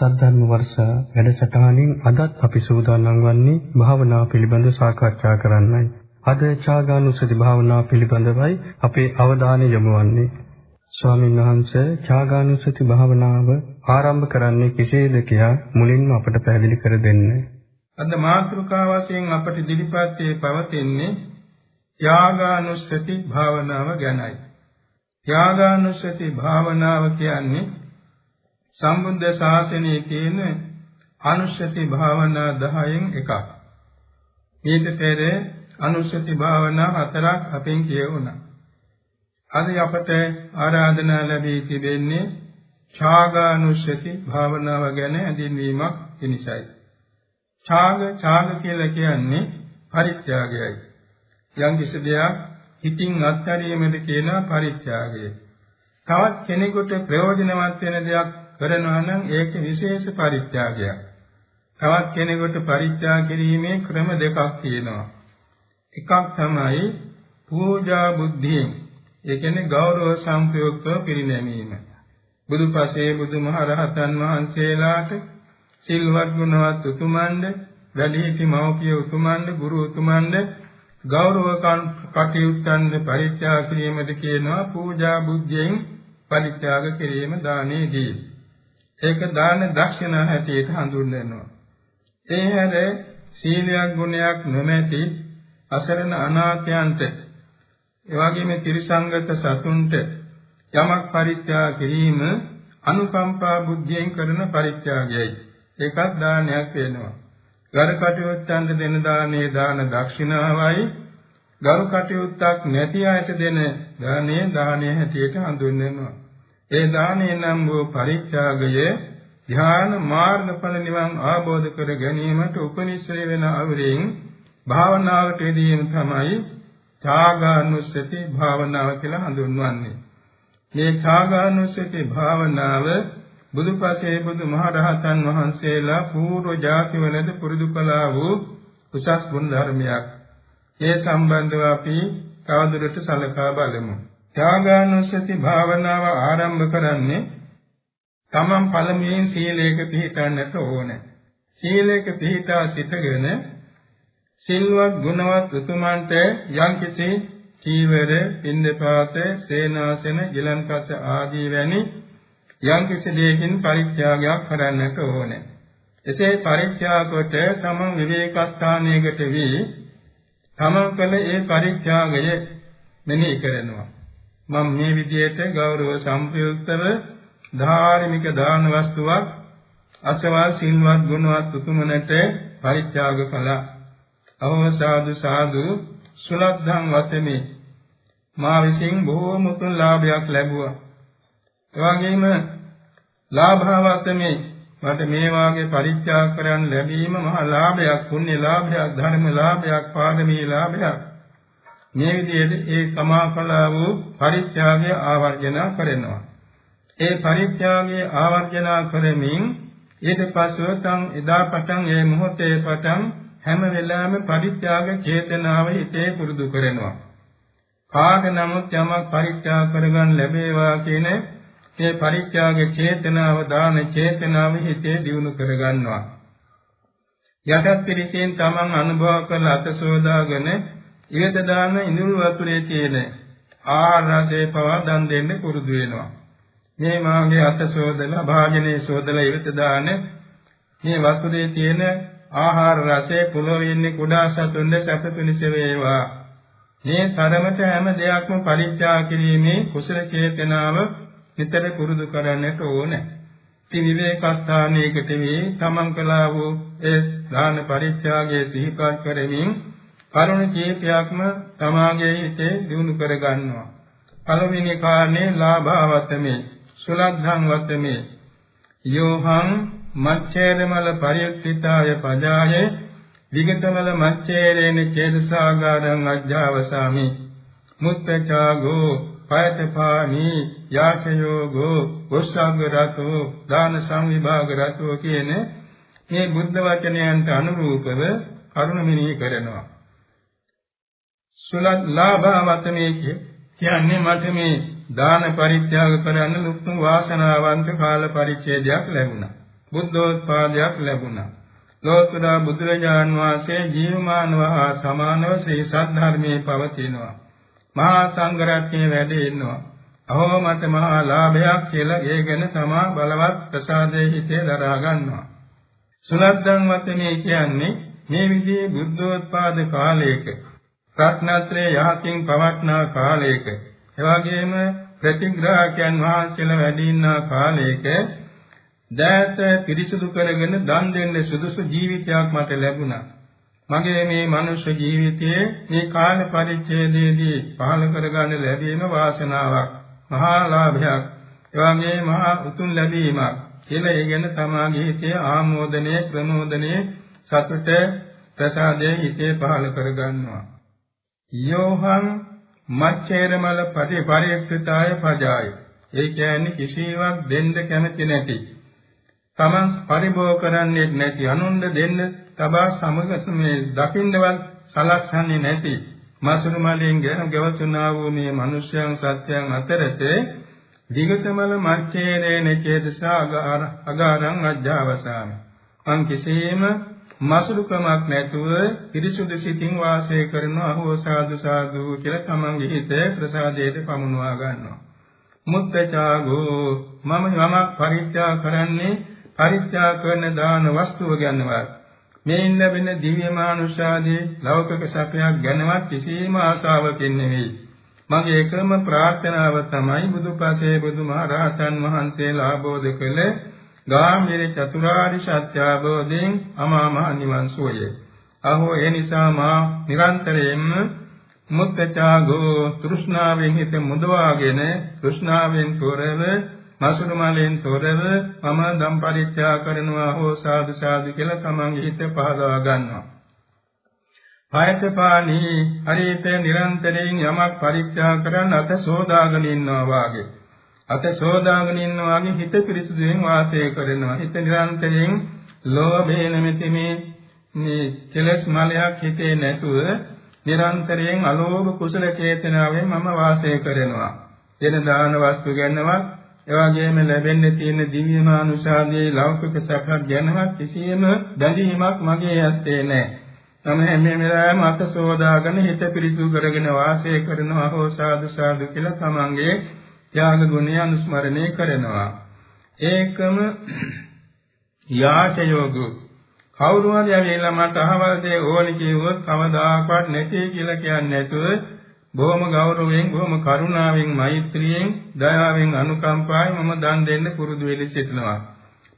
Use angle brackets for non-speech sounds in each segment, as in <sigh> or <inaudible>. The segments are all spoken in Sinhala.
සද්ධර්ම වර්ෂ වැඩසටහනින් අදත් අපි සූදානම් වන්නේ භාවනා පිළිබඳ සාකච්ඡා කරන්නයි. අද ඡාගානුසති භාවනා පිළිබඳවයි අපේ අවධානය යොමු වන්නේ. ස්වාමීන් වහන්සේ ඡාගානුසති භාවනාව ආරම්භ කරන්නේ කෙසේද කියා මුලින්ම අපට පැහැදිලි කර දෙන්න. අද මාතෘකා වශයෙන් අපට ඉදිරිපත් පවතින්නේ ත්‍යාගානුස්සති භාවනාව ගැනයි. ත්‍යාගානුස්සති භාවනාව කියන්නේ සම්බුද්ධ ශාසනයේ තියෙන අනුස්සති භාවනා 10න් එකක්. ඊට පෙර අනුස්සති භාවනා හතරක් අපෙන් කියවුණා. අද අපට ආරාධනා ලැබී තිබෙන්නේ ඡාගානුස්සති භාවනාව ගැන හැඳින්වීමක් පිණිසයි. ඡාග ඡාග කියලා කියන්නේ පරිත්‍යාගයයි. යම් කිසි දෙයක් හිතින් අත්හැරීමද කියන පරිත්‍යාගය. තවත් කෙනෙකුට ප්‍රයෝජනවත් වෙන දෙයක් කරනවා නම් ඒක විශේෂ පරිත්‍යාගයක්. තවත් කෙනෙකුට පරිත්‍යාග කිරීමේ ක්‍රම දෙකක් තියෙනවා. එකක් තමයි පූජා බුද්ධියෙන්. ඒ කියන්නේ ගෞරව සම්ප්‍රයුක්තව පිරිනැමීම. බුදුපසේ බුදුමහරහතන් වහන්සේලාට සිල්වත් ගුණවත් උතුමන්ද වැඩිහිටි මව්පිය උතුමන්ද ගුරු උතුමන්ද ගෞරව කටයුත්තන් පරිත්‍යාග කිරීමද කියනවා පූජා බුද්ධියෙන් පරිත්‍යාග කිරීම දානයේදී ඒක දාන දක්ෂිනා හැටියට හඳුන්වනවා. ඒ හැර සීලයක් ගුණයක් නොමැති අසරණ අනාථයන්ට එවාගෙම ත්‍රිසංගත සතුන්ට යමක් පරිත්‍යාග කිරීම අනුකම්පා බුද්ධියෙන් කරන පරිත්‍යාගයයි. ඒකත් දානයක් වෙනවා. ගරු කටයුත්තන්ට දෙන දානේ දාන දක්ෂිනාවයි ගරු කටයුත්තක් නැති අයට දෙන දානේ දානයේ හැටියට හඳුන්වනවා. ඒ දානේ නම් වූ පරිත්‍යාගය ධ්‍යාන මාර්ගඵල නිවන් ආબોධ කර ගැනීමට උපනිශ්‍රේ වෙන අවරෙන් භාවනාවට යෙදීම තමයි ඡාගානුස්සති භාවනාව කියලා හඳුන්වන්නේ. මේ ඡාගානුස්සති භාවනාව බුදුපසේ බුදුමහරහතන් වහන්සේලා పూర్ව ජාතිවලද පුරුදු කළා වූ උසස් ගුණ ධර්මයක්. ඒ සම්බන්ධව අපි තවදුරට සලකා බලමු. ත්‍යාගානුස්සති භාවනාව ආරම්භ කරන්නේ තමන් පළමුවෙන් සීලයක පිළිපදන්නට ඕනේ. සීලයක පිළිපදා සිටගෙන සිල්වත් ගුණවත් උතුමන්ට යම්කිසි චීවර, පින්දපාත, සේනාසන, ගිලන්කස ආදී වැනි යම්කිසි දෙයකින් පරිත්‍යාගයක් කරන්නට ඕනේ. එසේ පරිත්‍යාග කොට තමන් විවේක ස්ථානයකට වී තමන් කළ ඒ පරිත්‍යාගය මෙනෙහි කරනවා. මම මේ විදිහට ගෞරව සම්ප්‍රයුක්තව ධාර්මික දාන වස්තුවක් අසවා සිල්වත් ගුණවත් උතුමනට පරිත්‍යාග කළා. අවසාදු සාදු සුලද්ධං වතමි. මා විසින් බොහෝම උතුම් ලාභයක් ලැබුවා. එවැගේම ලාභවතමි මට මේ වාගේ පරිත්‍යාග කරන් ලැබීම මහා ලාභයක්, පුණ්‍ය ලාභයක්, ධර්ම ලාභයක්, පාරමී ලාභයක්. මේ විදිහට ඒ සමාකලා වූ පරිත්‍යාගය ආවර්ජන කරනවා. ඒ පරිත්‍යාගය ආවර්ජන කරමින් ඊට පස්ව තන් එදා පටන් ඒ මොහොතේ පටන් හැම වෙලාවෙම පරිත්‍යාග චේතනාව හිතේ පුරුදු කරනවා. කාග නමුත් යමක් පරිත්‍යාග කරගන්න ලැබේවා කියන ඒ පරිත්‍යාග චේතනාව දාන චේතනාව හිතේ දියුණු කරගන්නවා. යටත් පිළිසෙන් තමන් අනුභව කළ අතසෝදාගෙන ඊට දාන ඉඳුල් වතුරේ තියෙන ආහාර රසේ පවා දන් දෙන්න පුරුදු වෙනවා. මේ මාගේ අත සෝදලා භාජනයේ සෝදලා ඊට දාන මේ වතුරේ තියෙන ආහාර රසයේ පොළොවේ කුඩා සතුන්ද සැප පිණිස වේවා. මේ තරමට හැම දෙයක්ම පරිත්‍යාග කිරීමේ කුසල චේතනාව නිතර පුරුදු කරන්නට ඕනේ. ඉති විවේක ස්ථානයකට වී තමන් කළා වූ ඒ දාන පරිත්‍යාගයේ සිහිපත් කරමින් කරුණ කීපයක්ම තමාගේ හිතේ දිනු කර ගන්නවා. පළවෙනි කාරණේ ලාභවතමේ සුලද්ධං වතමේ යෝහං මච්ඡේදමල පරියුක්තිතාය පජාය විගතමල මච්ඡේරේන චේතසාගාරං අජ්ජාවසාමි. මුත්තචාගෝ පයතපානි යාචයෝගෝ වස්සග්ගරතෝ දාන සංවිභාග රතෝ කියන මේ බුද්ධ වචනයන්ට අනුරූපව කරුණ මෙනෙහි කරනවා. සුලත් ලාභවතමේ කියන්නේ මට මේ දාන පරිත්‍යාග කරන්න ලොකු වාසනාවන්ත කාල පරිච්ඡේදයක් ලැබුණා. බුද්ධෝත්පාදයක් ලැබුණා. ලෝතර බුදුරජාන් වහන්සේ ජීවමානව හා සමානව ශ්‍රී සද්ධර්මයේ පවතිනවා. මහා සංඝරත්නයේ වැඩ ඉන්නවා. අහෝ මට මහා ලාභයක් කියලා ඒ ගැන තමා බලවත් ප්‍රසාදයේ හිතේ දරා ගන්නවා. සුලද්දන් වතනේ කියන්නේ මේ විදිහේ බුද්ධෝත්පාද කාලයක රත්නත්‍රයේ යහකින් පවත්නා කාලයක එවාගෙම ප්‍රතිග්‍රාහකයන් වහන්සේලා වැඩ ඉන්න කාලයක දෑත පිරිසුදු කරගෙන දන් දෙන්න සුදුසු ජීවිතයක් මට ලැබුණා. මගේ මේ මනුෂ්‍ය ජීවිතයේ මේ කාල පරිච්ඡේදයේදී පහළ කරගන්න ලැබීම වාසනාවක්, මහා ලාභයක්, එවාගේ මහා උතුම් ලැබීමක් කියලා ඒ ගැන තමාගේ හිතේ ආමෝදනය, ප්‍රමෝදනය, සතුට, ප්‍රසාදයේ හිතේ පහළ කරගන්නවා. යෝහං මච්ඡේරමල පරිපරික්ඛිතාය පජාය. ඒ කියන්නේ කිසිවක් දෙන්න කැමති නැති. තමන් පරිභෝග කරන්නේ නැති අනුන්ද දෙන්න තබා සමග මේ දකින්නවත් සලස්න්නේ නැති මසුරු මලෙන් ගෙන ගවසුනා වූ මේ මිනිස්යන් සත්‍යයන් අතරත දිගතමල මච්ඡේරේන චේතසා අගාරං අජ්ජාවසාමි. අන් කිසියම් මසුරුකමක් නැතුව පිරිසුදු සිතින් වාසය කරන අහෝ සාදු සාදු කියලා තමන්ගේ හිතේ ප්‍රසාදයට පමුණවා ගන්නවා. මුත්තචාගෝ මම යමක් පරිත්‍යාග කරන්නේ පරිත්‍යාග කරන දාන වස්තුව ගැනවත් මේ ලැබෙන දිව්‍ය මානුෂාදී ලෞකික සැපයක් ගැනවත් කිසිම ආශාවකින් නෙවෙයි. මගේ එකම ප්‍රාර්ථනාව තමයි බුදුපසේ බුදුමහරහතන් වහන්සේලා ආબોධ කළ ගාමිනී චතුරාරි සත්‍ය අවබෝධයෙන් අමා මහ නිවන් සුවය. අහෝ ඒ නිසා මා නිරන්තරයෙන්ම මුත්තචාගෝ තෘෂ්ණාවෙන් හිත මුදවාගෙන තෘෂ්ණාවෙන් තොරව මසුරු මලෙන් තොරව මම ධම් පරිත්‍යාග කරනවා හෝ සාදු සාදු කියලා තමන්ගේ හිත පහදවා ගන්නවා. පායතපාණි හරිත නිරන්තරයෙන් යමක් පරිත්‍යාග කරන් අත සෝදාගෙන ඉන්නවා වාගේ. අත සෝදාගෙන ඉන්නවා වගේ හිත පිරිසුදුවෙන් වාසය කරනවා. හිත නිරන්තරයෙන් ලෝභේ නැමැති මේ මේ කෙලස් මලයක් හිතේ නැතුව නිරන්තරයෙන් අලෝභ කුසල චේතනාවෙන් මම වාසය කරනවා. දෙන දාන වස්තු ගැනවත් එවාගෙම ලැබෙන්න තියෙන දිව්‍ය මානුෂාදී ලෞකික සැප ගැනවත් කිසියම් බැඳීමක් මගේ ඇත්තේ නැහැ. තම හැම වෙලාවෙම අත සෝදාගෙන හිත පිරිසුදු කරගෙන වාසය කරනවා හෝ සාදු සාදු කියලා තමන්ගේ ත්‍යාග ගුණය අනුස්මරණය කරනවා. ඒකම යාචයෝග කවුරු හරි ඇවිල්ලා මට අහවල් දේ ඕනි කිව්වොත් කවදාකවත් නැති කියලා කියන්නේ නැතුව බොහොම ගෞරවයෙන් බොහොම කරුණාවෙන් මෛත්‍රියෙන් දයාවෙන් අනුකම්පාවෙන් මම දන් දෙන්න පුරුදු වෙලි සිටිනවා.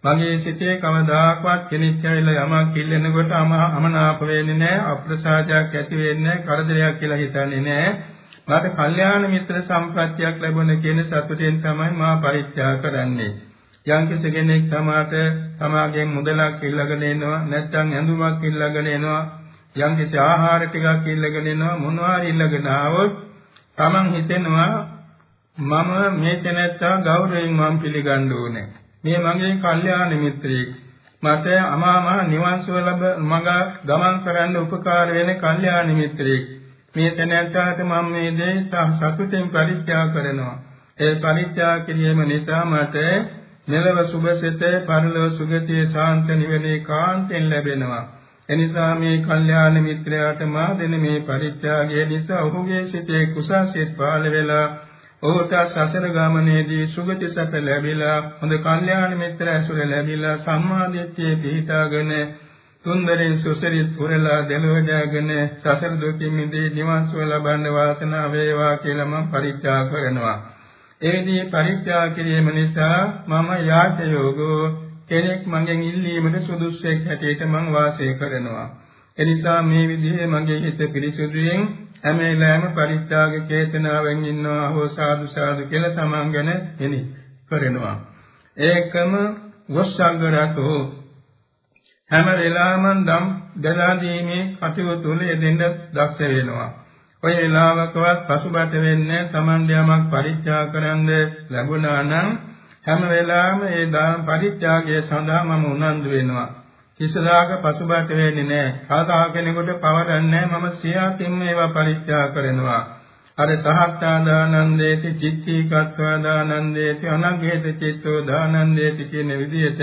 මගේ සිතේ කවදාකවත් කෙනෙක් ඇවිල්ලා යමක් කිල්ලෙනකොට අමනාප වෙන්නේ නැහැ, අප්‍රසාදයක් ඇති වෙන්නේ නැහැ, කරදරයක් කියලා හිතන්නේ නැහැ. මට කල්යාණ මිත්‍ර සම්ප්‍රත්‍යක් ලැබුණ කියන සතුටෙන් තමයි මා පරිත්‍යාග කරන්නේ. යම් කෙනෙක් තමාට තමාගෙන් මුදලක් ඉල්ලගෙන එනවා නැත්නම් ඇඳුමක් ඉල්ලගෙන එනවා යම් කිසි ආහාර ටිකක් ඉල්ලගෙන එනවා මොනවා හරි ඉල්ලගෙන ආවොත් Taman හිතෙනවා මම මේ තැනැත්තා ගෞරවයෙන් මම පිළිගන්න ඕනේ. මේ මගේ කල්යාණ මිත්‍රයෙක්. මට අමාමහ නිවන් සුව ලැබ මඟ ගමන් කරන්න උපකාර වෙන කල්යාණ මිත්‍රයෙක්. මේ තැනැත්තාට මම මේ දේ සතුටින් පරිත්‍යාග කරනවා. ඒ පරිත්‍යාග කිරීම නිසා මට මෙලව සුභසිත පරලොව සුගතිය ශාන්ත නිවනේ කාන්තෙන් ලැබෙනවා. එනිසා මේ කල්යාණ මිත්‍රයාට මා දෙන මේ පරිත්‍යාගය නිසා ඔහුගේ සිතේ කුසාසිත පාළ වෙලා ඔහුට සසර ගමනේදී සුගති සැප ලැබිලා හොඳ කල්යාණ මිත්‍ර ඇසුර ලැබිලා සම්මාදිට්ඨිය පිහිටාගෙන තුන්දරින් සුසරිත් පුරලා දෙලොව ජයගෙන සසර දුකින් මිදී නිවන් සුව ලබන්න වාසනාව වේවා කියලා මම පරිත්‍යාග කරනවා. ඒ විදිහේ පරිත්‍යාග කිරීම නිසා මම යාචයෝගෝ කෙනෙක් මගෙන් ඉල්ලීමට සුදුස්සෙක් හැටියට මම වාසය කරනවා. එනිසා මේ විදිහේ මගේ හිත පිරිසුදුයෙන් හැම වෙලාවෙම පරිත්‍යාග චේතනාවෙන් ඉන්නවා හෝ සාදු සාදු කියලා තමන් ගැන එනි කරනවා. ඒකම වස්සංගරතෝ හැම වෙලාවම දම් දලා දීමේ කටයුතු තුළ යෙදෙන්න දක්ෂ වෙනවා. ඔය වෙලාවකවත් පසුබට වෙන්නේ තමන් යමක් පරිත්‍යාග කරන්න ලැබුණා නම් හැම වෙලාවෙම ඒ දාන පරිත්‍යාගය සඳහා මම උනන්දු වෙනවා. කිසිදාක පසුබට වෙන්නේ නැහැ. කාතා කෙනෙකුට පවරන්නේ මම සියාතින්ම ඒවා පරිත්‍යාග කරනවා. අර සහත්තාදානන්දේති චිත්තීකත්වා දානන්දේති අනග්ගේත චිත්තෝ දානන්දේති කියන විදිහට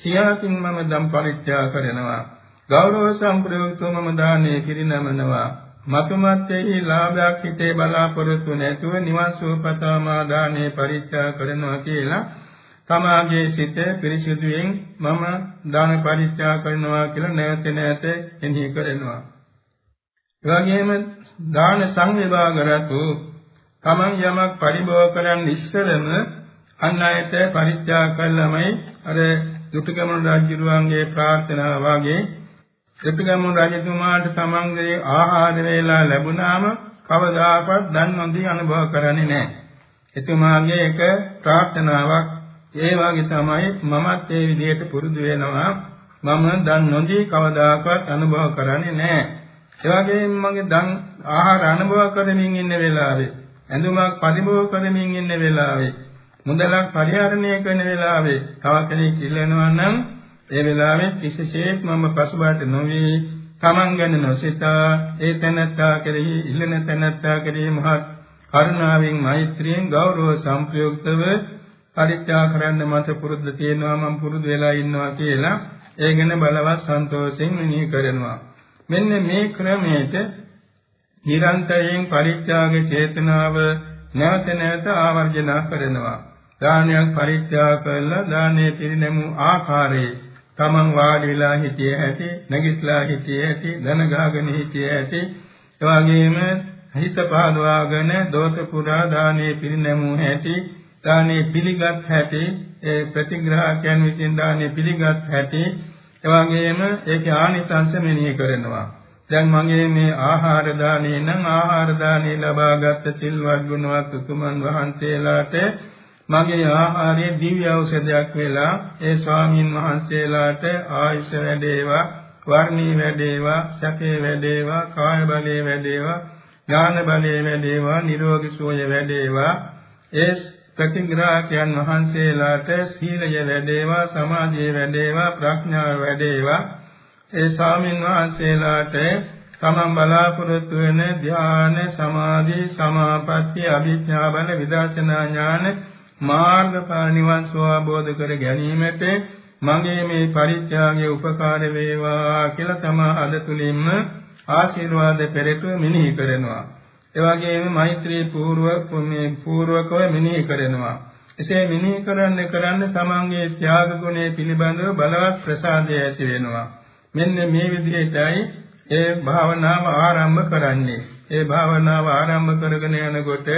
සියාතින් මම දම් පරිත්‍යාග කරනවා. ගෞරව සම්ප්‍රයුක්තව මම දානේ පිරිනමනවා. මතුමත්ෙහි ලාභයක් හිතේ බලාපොරොත්තු නැතුව නිවන් සුවපතාම දානේ පරිත්‍යාග කරනවා කියලා තමාගේ සිත පිරිසිදුයෙන් මම දාන පරිත්‍යාග කරනවා කියලා නැවත නැවත එනෙහි කරනවා. එවැගේම දාන සංවිභාග රතු තමන් යමක් පරිභෝග කරන්න ඉස්සරම අන් අයට පරිත්‍යාග කළමයි අර දුටුගැමුණු රජුරුවන්ගේ ප්‍රාර්ථනාව වාගේ දුටුගැමුණු රජතුමාට තමන්ගේ ආහාර වේලා ලැබුණාම කවදාකවත් දන් නොදී අනුභව කරන්නේ නැහැ. එතුමාගේ එක ප්‍රාර්ථනාවක් ඒ වගේ තමයි මමත් ඒ විදිහට පුරුදු වෙනවා. මම දන් නොදී කවදාකවත් අනුභව කරන්නේ නැහැ. ඒ වගේම මගේ දන් ආහාර අනුභව කරමින් ඉන්න වෙලාවේ ඇඳුමක් පරිභෝග කරමින් ඉන්න වෙලාවේ මුදලක් පරිහරණය කරන වෙලාවේ තව කෙනෙක් ඉල්ලනවා නම් ඒ වෙලාවේ කිසිසේත් මම පසුබාට නොවි තමන් ගැන නොසිතා ඒ තැනත්තා කෙරෙහි ඉල්ලන තැනත්තා කෙරෙහි මහත් කරුණාවෙන් මෛත්‍රියෙන් ගෞරව සම්ප්‍රයුක්තව පරිත්‍යාග කරන්න මට පුරුද්ද තියෙනවා මම පුරුදු වෙලා ඉන්නවා කියලා ඒ ගැන බලවත් සන්තෝෂයෙන් මෙනෙහි කරනවා. මෙන්න මේ ක්‍රමයට නිරන්තරයෙන් පරිත්‍යාග චේතනාව නැවත නැවත ආවර්ජන කරනවා. දානයක් පරිත්‍යාග කළා දානයේ පිරිනැමු ආකාරයේ තමන් වාඩි වෙලා හිටිය හැටි නැගිටලා හිටිය හැටි දන ගහගෙන හිටිය හැටි එවාගෙම හිත පහදවාගෙන දෝත පුරා දානයේ පිරිනැමු හැටි දානේ පිළිගත් හැටි ඒ ප්‍රතිග්‍රහකයන් විසින් දානේ පිළිගත් හැටි එවාගෙම ඒකේ ආනිසංස මෙනෙහි කරනවා. දැන් මගේ මේ ආහාර දානේ නම් ආහාර දානේ ලබාගත් සිල්වත් ගුණවත් උතුමන් වහන්සේලාට මගේ ආහාරයේ දිව්‍ය ඖෂධයක් වෙලා ඒ ස්වාමින් වහන්සේලාට ආයුෂ වැඩේවා වර්ණී වැඩේවා සැපේ වැඩේවා කාය බලේ වැඩේවා ඥාන බලේ වැඩේවා නිරෝගී සුවය වැඩේවා. ඒ ප්‍රතිග්‍රාහකයන් වහන්සේලාට සීලය වැඩේවා සමාධිය වැඩේවා ප්‍රඥාව වැඩේවා. ඒ ස්වාමින් වහන්සේලාට තමන් බලාපොරොත්තු වෙන ධ්‍යාන සමාධි සමාපatti අභිඥා බල විදර්ශනා ඥාන මාර්ගඵල නිවන් සුවබෝධ කර ගැනීමට මගේ මේ පරිත්‍යාගයේ උපකාර වේවා කියලා තමා අද තුලින්ම ආශිර්වාද පෙරටුව මෙනෙහි කරනවා. ඒ වගේම මෛත්‍රී පූර්වක මේ පූර්වකව මෙනෙහි කරනවා. එසේ මෙනෙහි කරන්න කරන්න තමන්ගේ ත්‍යාග ගුණය පිළිබඳව බලවත් ප්‍රසාදය ඇති වෙනවා. මෙන්න මේ විදිහටයි ඒ භාවනාව ආරම්භ කරන්නේ. ඒ භාවනාව ආරම්භ කරගෙන යනකොට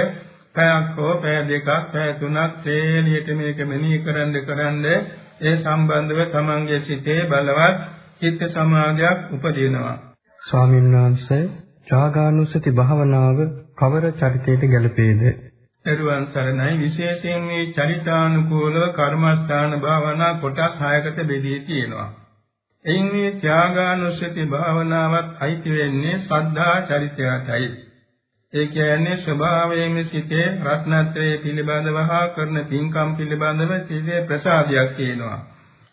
පැයක් හෝ පැය දෙකක් පැය තුනක් තේලියට මේක මෙනෙහි කරන්න කරන්න ඒ සම්බන්ධව තමන්ගේ සිතේ බලවත් චිත්ත සමාධියක් උපදිනවා. ස්වාමීන් වහන්සේ ඡාගානුසති භාවනාව කවර චරිතයට ගැලපේද? එරුවන් සරණයි විශේෂයෙන් මේ චරිතානුකූලව කර්මස්ථාන භාවනා කොටස් 6කට බෙදී තියෙනවා. එයින් මේ ත්‍යාගානුස්සති භාවනාවත් අයිති වෙන්නේ ශ්‍රද්ධා චරිතයටයි. ඒ කියන්නේ ස්වභාවයෙන්ම සිටේ රත්නත්‍රයේ පිළිබඳව හා කරන පින්කම් පිළිබඳව සිටේ ප්‍රසාදයක් තියෙනවා.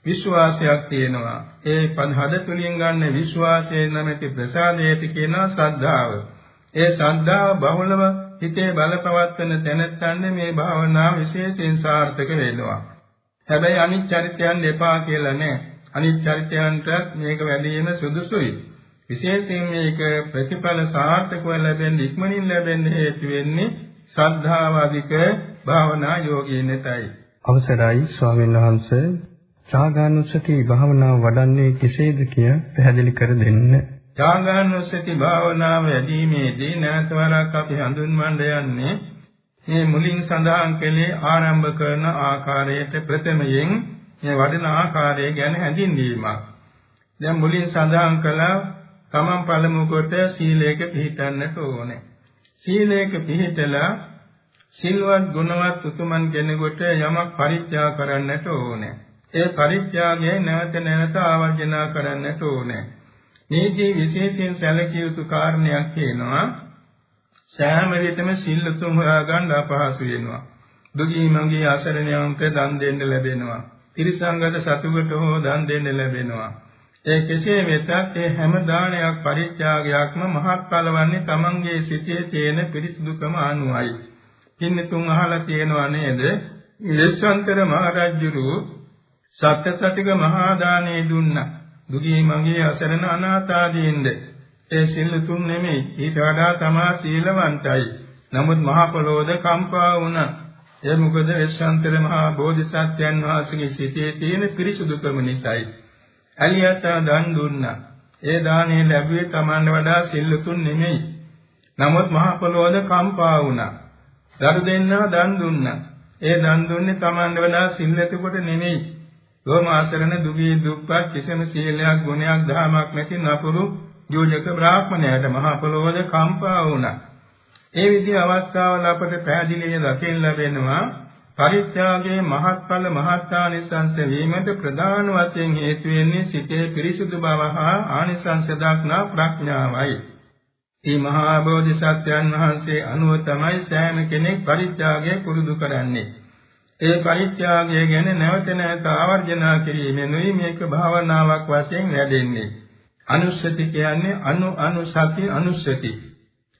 විශ්වාසයක් තියෙනවා. ඒ පහද තුලින් ගන්න විශ්වාසය නැමැති ප්‍රසාදයට කියනවා ශ්‍රද්ධාව. ඒ ශ්‍රද්ධාව බහුලව හිතේ බලපවත්වන තැනැත්තන්නේ මේ භාවනාව විශේෂයෙන් සාර්ථක වෙනවා. හැබැයි අනිත් චරිතයන් එපා කියලා නෑ. අනිත් චරිතයන්ට මේක වැඩිම සුදුසුයි. විශේෂයෙන් මේක ප්‍රතිඵල සාර්ථකව ලැබෙන්න ඉක්මනින් ලැබෙන්න හේතු වෙන්නේ ශ්‍රද්ධාව අධික භාවනා යෝගීනතයි. අවසරයි ස්වාමීන් වහන්සේ ඡාගානුස්සති භාවනාව වඩන්නේ කෙසේද කිය පැහැදිලි කර දෙන්න. ඡාගානුස්සති භාවනාව වැඩිීමේදී නැවත වරක් අපි හඳුන්වන්න යන්නේ මේ මුලින් සඳහන් කළේ ආරම්භ කරන ආකාරයට ප්‍රථමයෙන් මේ වඩන ආකාරය ගැන හැඳින්වීමක්. දැන් මුලින් සඳහන් කළා තමන් පළමු කොට සීලයක පිළිපදන්නට ඕනේ. සීලයක පිළිපදලා සිල්වත් ගුණවත් උතුමන් කෙනෙකුට යමක් පරිත්‍යාග කරන්නට ඕනේ. ඒ පරිත්‍යාගය නැවත නැවත ආවර්ජන කරන්නට ඕනේ. මේකේ විශේෂයෙන් සැලකිය යුතු කාරණයක් තියෙනවා. සෑම විටම සිල් උතුම් හොයාගන්න අපහසු වෙනවා. දුගී මගේ අසරණයන්ට දන් දෙන්න ලැබෙනවා. ත්‍රිසංගත සතුකට හෝ දන් දෙන්න ලැබෙනවා. ඒ කෙසේ වෙතත් ඒ හැම දානයක් පරිත්‍යාගයක්ම මහත්ඵල වන්නේ තමන්ගේ සිතේ තියෙන පිරිසුදුකම අනුවයි. කින්නතුන් අහලා තියෙනවා නේද? නිස්සන්තර මහරජුරු සත්‍ය සතික මහා දානේ දුන්නා. දුගී මගේ අසරණ අනාථාදීන්ද ඒ සිල් තුන් නෙමෙයි ඊට වඩා තමා සීලවන්තයි. නමුත් මහ පොළොවද කම්පා වුණා. ඒ මොකද එස්සන්තර මහා බෝධිසත්වයන් වහන්සේගේ සිතේ තියෙන පිරිසුදුකම නිසායි. ඇලියට දන් දුන්නා. ඒ දානේ ලැබුවේ Taman වඩා සිල්ලුතුන් නෙමෙයි. නමුත් මහ පොළොවද කම්පා වුණා. දරු දෙන්නා දන් දුන්නා. ඒ දන් දුන්නේ Taman වඩා සිල්ලෙතකොට නෙමෙයි. රෝමාසරණ දුගී දුප්පත් කිසිම සීලයක් ගුණයක් දහමක් නැති නපුරු යෝජක බ්‍රාහ්මණයාට මහ පොළොවද කම්පා වුණා. ඒ විදිහ අවස්ථාවල අපට පැහැදිලිව දකින්න ලැබෙනවා පරිත්‍යාගයේ මහත්ඵල මහත්ානිසංස වීමට ප්‍රධාන වශයෙන් හේතු වෙන්නේ සිතේ පිරිසුදු බව හා ආනිසංස දක්නා ප්‍රඥාවයි. මේ මහා බෝධිසත්වයන් වහන්සේ අනුව තමයි සෑම කෙනෙක් පරිත්‍යාගය පුරුදු කරන්නේ. ඒ පරිත්‍යාගය ගැන නැවත නැවත ආවර්ජනා කිරීමෙනුයි මේක භාවනාවක් වශයෙන් වැඩෙන්නේ. අනුස්සති කියන්නේ අනු අනුසති අනුස්සති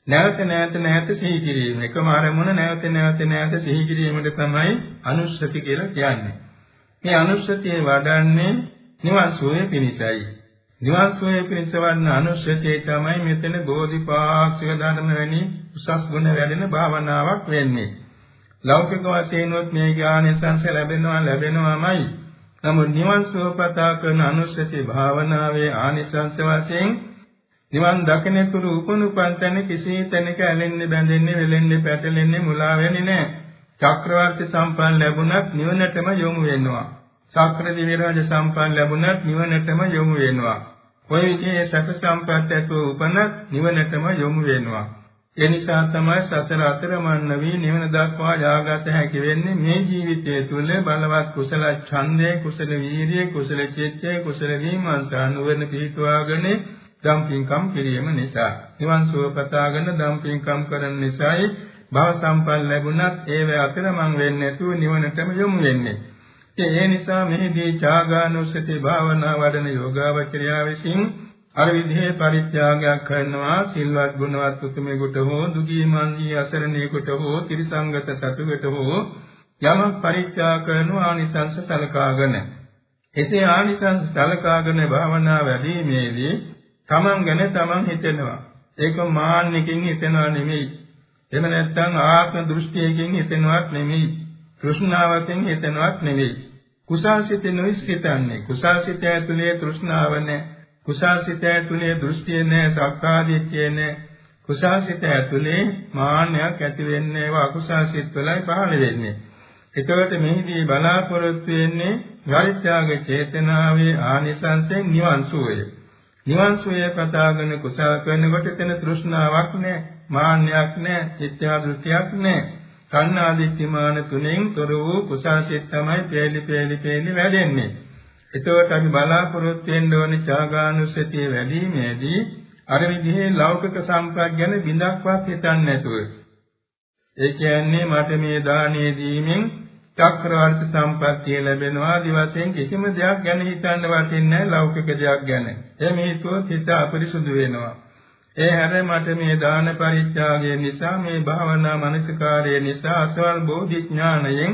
නැවත නැවත නැවත සිහි කිරීම. එකම අරමුණ නැවත නැවත නැවත සිහි කිරීමට තමයි අනුස්සති කියලා කියන්නේ. මේ අනුස්සතිය වඩන්නේ නිවන් සෝය පිණිසයි. නිවන් සෝය පිණිස වඩන අනුස්සතිය තමයි මෙතන බෝධිපාක්ෂික ධර්ම වැනි උසස් ගුණ වැඩෙන භාවනාවක් වෙන්නේ. ලෞකික වශයෙන් උත් මේ ඥානසංස ලැබෙනවා ලැබෙනවාමයි. නමුත් නිවන් සෝපතා කරන අනුස්සති භාවනාවේ ආනිසංස වශයෙන් නිවන් දකින තුරු උපනුපන් තැන කිසි තැනක ඇලෙන්නේ බැඳෙන්නේ වෙලෙන්නේ පැටලෙන්නේ මුලා වෙන්නේ නැහැ. චක්‍රවර්ති සම්පන්න ලැබුණත් නිවනටම යොමු වෙනවා. චක්‍ර දිව්‍ය රාජ සම්පන්න ලැබුණත් නිවනටම යොමු වෙනවා. ඔය විදිහේ සැප සම්පත් ඇතුව උපනත් නිවනටම යොමු වෙනවා. ඒ නිසා තමයි සසර අතරමන් වී නිවන දක්වා යාගත හැකි වෙන්නේ මේ ජීවිතය තුළ බලවත් කුසල ඡන්දේ කුසල වීර්යය කුසල චිත්තේ කුසල විමර්ශන නුවණ පිහිටුවාගෙන දම්පින්කම් කිරීම නිසා. නිවන් සුව පතාගෙන දම්පින්කම් කරන නිසායි භව සම්පන්න ලැබුණත් ඒව අතරමං වෙන්නේ නැතුව නිවනටම යොමු වෙන්නේ. ඒ නිසා මෙහිදී ඡාගානුස්සති භාවනා වඩන යෝගාවචරය විසින් අර විදිහේ පරිත්‍යාගයක් කරනවා. සිල්වත් ගුණවත් උතුමෙකුට හෝ දුගී මන්දී අසරණේකට හෝ ත්‍රිසංගත සතුකට හෝ යමක් පරිත්‍යාග කරන ආනිසංස සලකාගෙන. එසේ ආනිසංස සලකාගෙන භාවනා වැඩිීමේදී තමන් ගැන තමන් හිතෙනවා. ඒක මාන්නකින් හිතෙනවා නෙමෙයි. එහෙම නැත්නම් ආත්ම දෘෂ්ටියකින් හිතෙනවත් නෙමෙයි. තෘෂ්ණාවකින් හිතෙනවත් නෙමෙයි. කුසාසිතෙනුයි සිතන්නේ. කුසාසිත ඇතුලේ තෘෂ්ණාව නැහැ. කුසාසිත ඇතුලේ දෘෂ්ටිය නැහැ, සක්කාදිට්ඨිය නැහැ. කුසාසිත ඇතුලේ මාන්නයක් ඇති වෙන්නේ ඒවා අකුසාසිත වලයි පහළ වෙන්නේ. එතකොට මෙහිදී බලාපොරොත්තු වෙන්නේ ගරිත්‍යාග චේතනාවේ ආනිසංසයෙන් නිවන් සුවය. නිවන් සුවය කතාගෙන කුසල කරනකොට එතන තෘෂ්ණාවක් නැහැ, මාන්නයක් නැහැ, මිත්‍යා දෘෂ්ටියක් නැහැ. කන්නාදිත්‍යමාන තුනෙන් තොර වූ කුසාසිත තමයි පෙළි පෙළි පෙළි වැඩෙන්නේ. එතකොට අපි බලාපොරොත්තු වෙන්න ඕනේ ඡාගානුස්සතිය වැඩිීමේදී අර විදිහේ ලෞකික සම්පත් ගැන බිඳක්වත් හිතන්නේ නැතුව. ඒ කියන්නේ මට මේ දානීය දීමෙන් චක්‍රවර්ති සම්පත්තිය ලැබෙනවා ආදි වශයෙන් කිසිම දෙයක් ගැන හිතන්න වටින්නේ ලෞකික දෙයක් ගැන. ඒ හේතුව හිත අපරිසුදු වෙනවා. ඒ හැර මට මේ දාන පරිත්‍යාගය නිසා මේ භාවනා මනසිකාරය නිසා අසවල් බෝධි ඥානයෙන්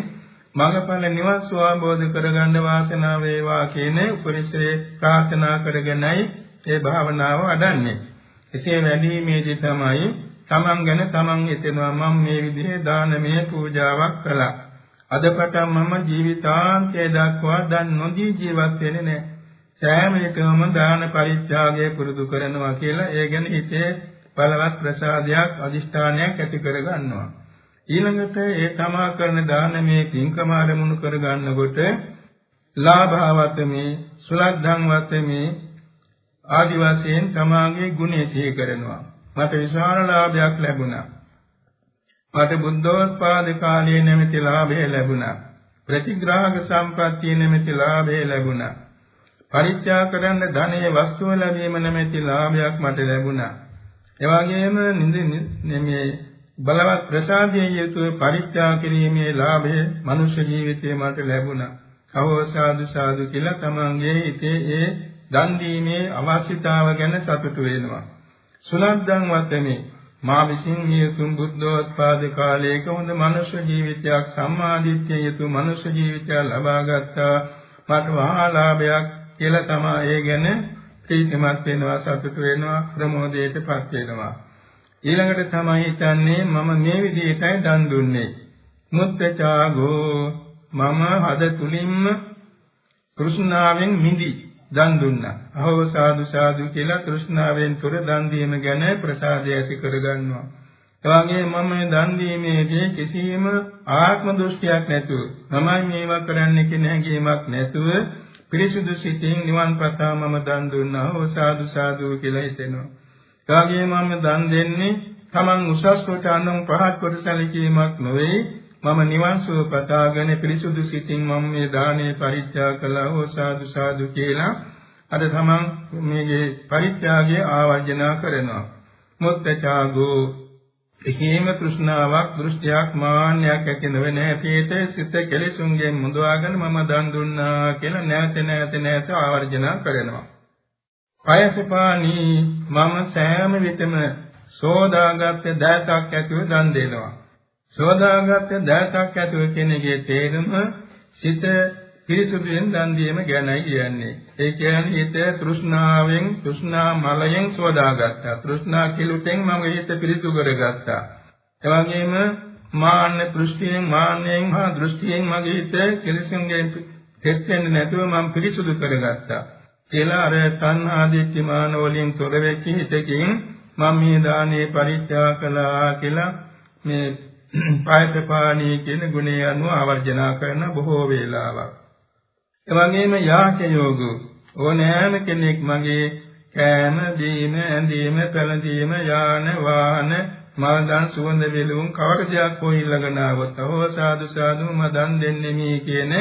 මඟඵල නිවන් ස්වාබෝධ කරගන්න වාසනාව වේවා කියන උපරිසරේ ප්‍රාර්ථනා කරගෙනයි ඒ භාවනාව වඩන්නේ. එසේ වැඩිීමේදී තමයි තමන් ගැන තමන් හිතෙනවා මම මේ විදිහේ දානමය පූජාවක් කළා. අද පටන් මම ජීවිතාන්තය දක්වා දන් නොදී ජීවත් වෙන්නේ නැහැ. සෑම එකම දාන පරිත්‍යාගය පුරුදු කරනවා කියලා ඒ ගැන හිතේ බලවත් ප්‍රසාදයක් අදිෂ්ඨානයක් ඇති කර ගන්නවා. ඊළඟට ඒ තමා කරන දානමේ පින්කම ආරමුණු කර ගන්නකොට ලාභවත්මේ සුලද්ධංවත්මේ ආදි වශයෙන් තමාගේ ගුණය සිහි කරනවා. මට විශාල ලාභයක් ලැබුණා. මට බුද්ධෝත්පාද කාලයේ නැමැති ලාභය ලැබුණා. ප්‍රතිග්‍රාහක සම්පත්තිය නැමැති ලාභය ලැබුණා. පරිත්‍යාග කරන්න ධනෙ වස්තුව ලැබීම නැමැති ලාභයක් මට ලැබුණා. එවාගෙම නිදි බලවත් ප්‍රසාදයෙන් යුතුව පරිත්‍යාග කිරීමේ ලාභය මනුෂ්‍ය ජීවිතයේ මට ලැබුණා. කවෝ සාදු සාදු කියලා තමන්ගේ හිතේ ඒ දන් දීමේ අවශ්‍යතාව ගැන සතුටු වෙනවා. සුලද්දන් වතනේ මා විසින් මේ තුන් බුද්ධෝත්පාද කාලයක හොඳ මනුෂ්‍ය ජීවිතයක් සම්මාදිට්ඨිය යුතු මනුෂ්‍ය ජීවිතයක් ලබා ගත්තා. මට මහාලාභයක් කියලා තමයි ඒ ගැන ප්‍රීතිමත් වෙනවා සතුට වෙනවා ප්‍රමෝදයටපත් වෙනවා. ඊළඟට තමයි හිතන්නේ මම මේ විදිහටයි දන් දුන්නේ. මුත්තචාගෝ මම හද තුලින්ම තෘෂ්ණාවෙන් මිදි. දන් දුන්නා. අහෝ සාදු සාදු කියලා තෘෂ්ණාවෙන් තොර දන් දීම ගැන ප්‍රසාදය ඇති කරගන්නවා. එවාගේ මම දන් දීමේදී කිසියම් ආත්ම දෘෂ්ටියක් නැතුව මමයි මේවා කරන්න කියන හැඟීමක් නැතුව පිරිසුදු සිතින් නිවන් පතා මම දන් දුන්නා. අහෝ සාදු සාදු කියලා හිතෙනවා. එවාගේ මම දන් දෙන්නේ Taman උසස් කොට අනුන් පහත් කොට සැලකීමක් නොවේ මම නිවන් සුව පතාගෙන පිරිසුදු සිතින් මම මේ දානේ පරිත්‍යාග කළා හෝ සාදු සාදු කියලා අද තමන් මේගේ පරිත්‍යාගය ආවර්ජනා කරනවා මුත්තචාගෝ කිසියම් තෘෂ්ණාවක් දෘෂ්ටියක් මාන්නයක් ඇති නොවන හැටියට සිත කෙලෙසුන්ගෙන් මුදවාගෙන මම දන් දුන්නා කියලා නැවත නැවත නැවත ආවර්ජනා කරනවා. කයසපානි මම සෑම විටම සෝදාගත් දෑතක් ඇතුව දන් දෙනවා. සෝදාගත් දෑතක් ඇතුව කෙනෙකුගේ තේරුම සිත පිරිසුදුෙන් දන් දීම ගැනයි කියන්නේ. ඒ කියන්නේ හිත තෘෂ්ණාවෙන් තෘෂ්ණා මලයෙන් සෝදාගත්තා. තෘෂ්ණා කිලුටෙන් මම හිත පිරිසු කරගත්තා. එවැගේම මාන්න දෘෂ්ටියෙන් මාන්නයෙන් හා දෘෂ්ටියෙන් මගේ හිත කෙලෙසුන්ගෙන් තෙත් වෙන්නේ නැතුව මම පිරිසුදු කරගත්තා. කියලා අර තණ්හා දිට්ඨි මාන වලින් තොර වෙච්ච හිතකින් මම මේ දානේ පරිත්‍යාග කළා කියලා මේ පායතපාණී කියන ගුණය අනුව ආවර්ජනා කරන බොහෝ වේලාවක්. එවැගේම යාච යෝග ඕනෑම කෙනෙක් මගේ කෑම දීම ඇඳීම පැළඳීම යාන වාහන මවදන් සුවඳ වෙලුම් කවර දෙයක් හෝ ඊළඟන આવත හෝ සාදු සාදු මදන් දෙන්නේ මේ කියන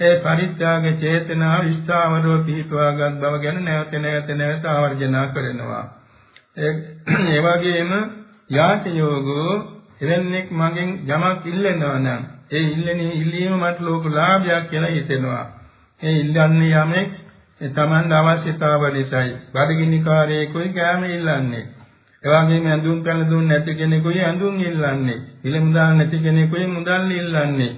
ඒ පරිත්‍යාග චේතනා විස්තාවරව පිහිටුවාගත් බව ගැන නැවත නැවත නැවත ආවර්ජනා කරනවා ඒ වගේම යාච යෝගෝ එවැන්නෙක් මගෙන් යමක් ඉල්ලනවා නම් ඒ ඉල්ලන්නේ ඉල්ලීම මට ලෝක ලාභයක් කියලා හිතෙනවා. ඒ ඉල්ලන්නේ යමෙක් ඒ Taman අවශ්‍යතාව නිසායි. බඩගිනිකාරයෙකුයි කෑම ඉල්ලන්නේ. එවාගෙම ඇඳුම් පැළඳුම් නැති කෙනෙකුයි ඇඳුම් ඉල්ලන්නේ. ඉල මුදල් නැති කෙනෙකුයි මුදල් ඉල්ලන්නේ.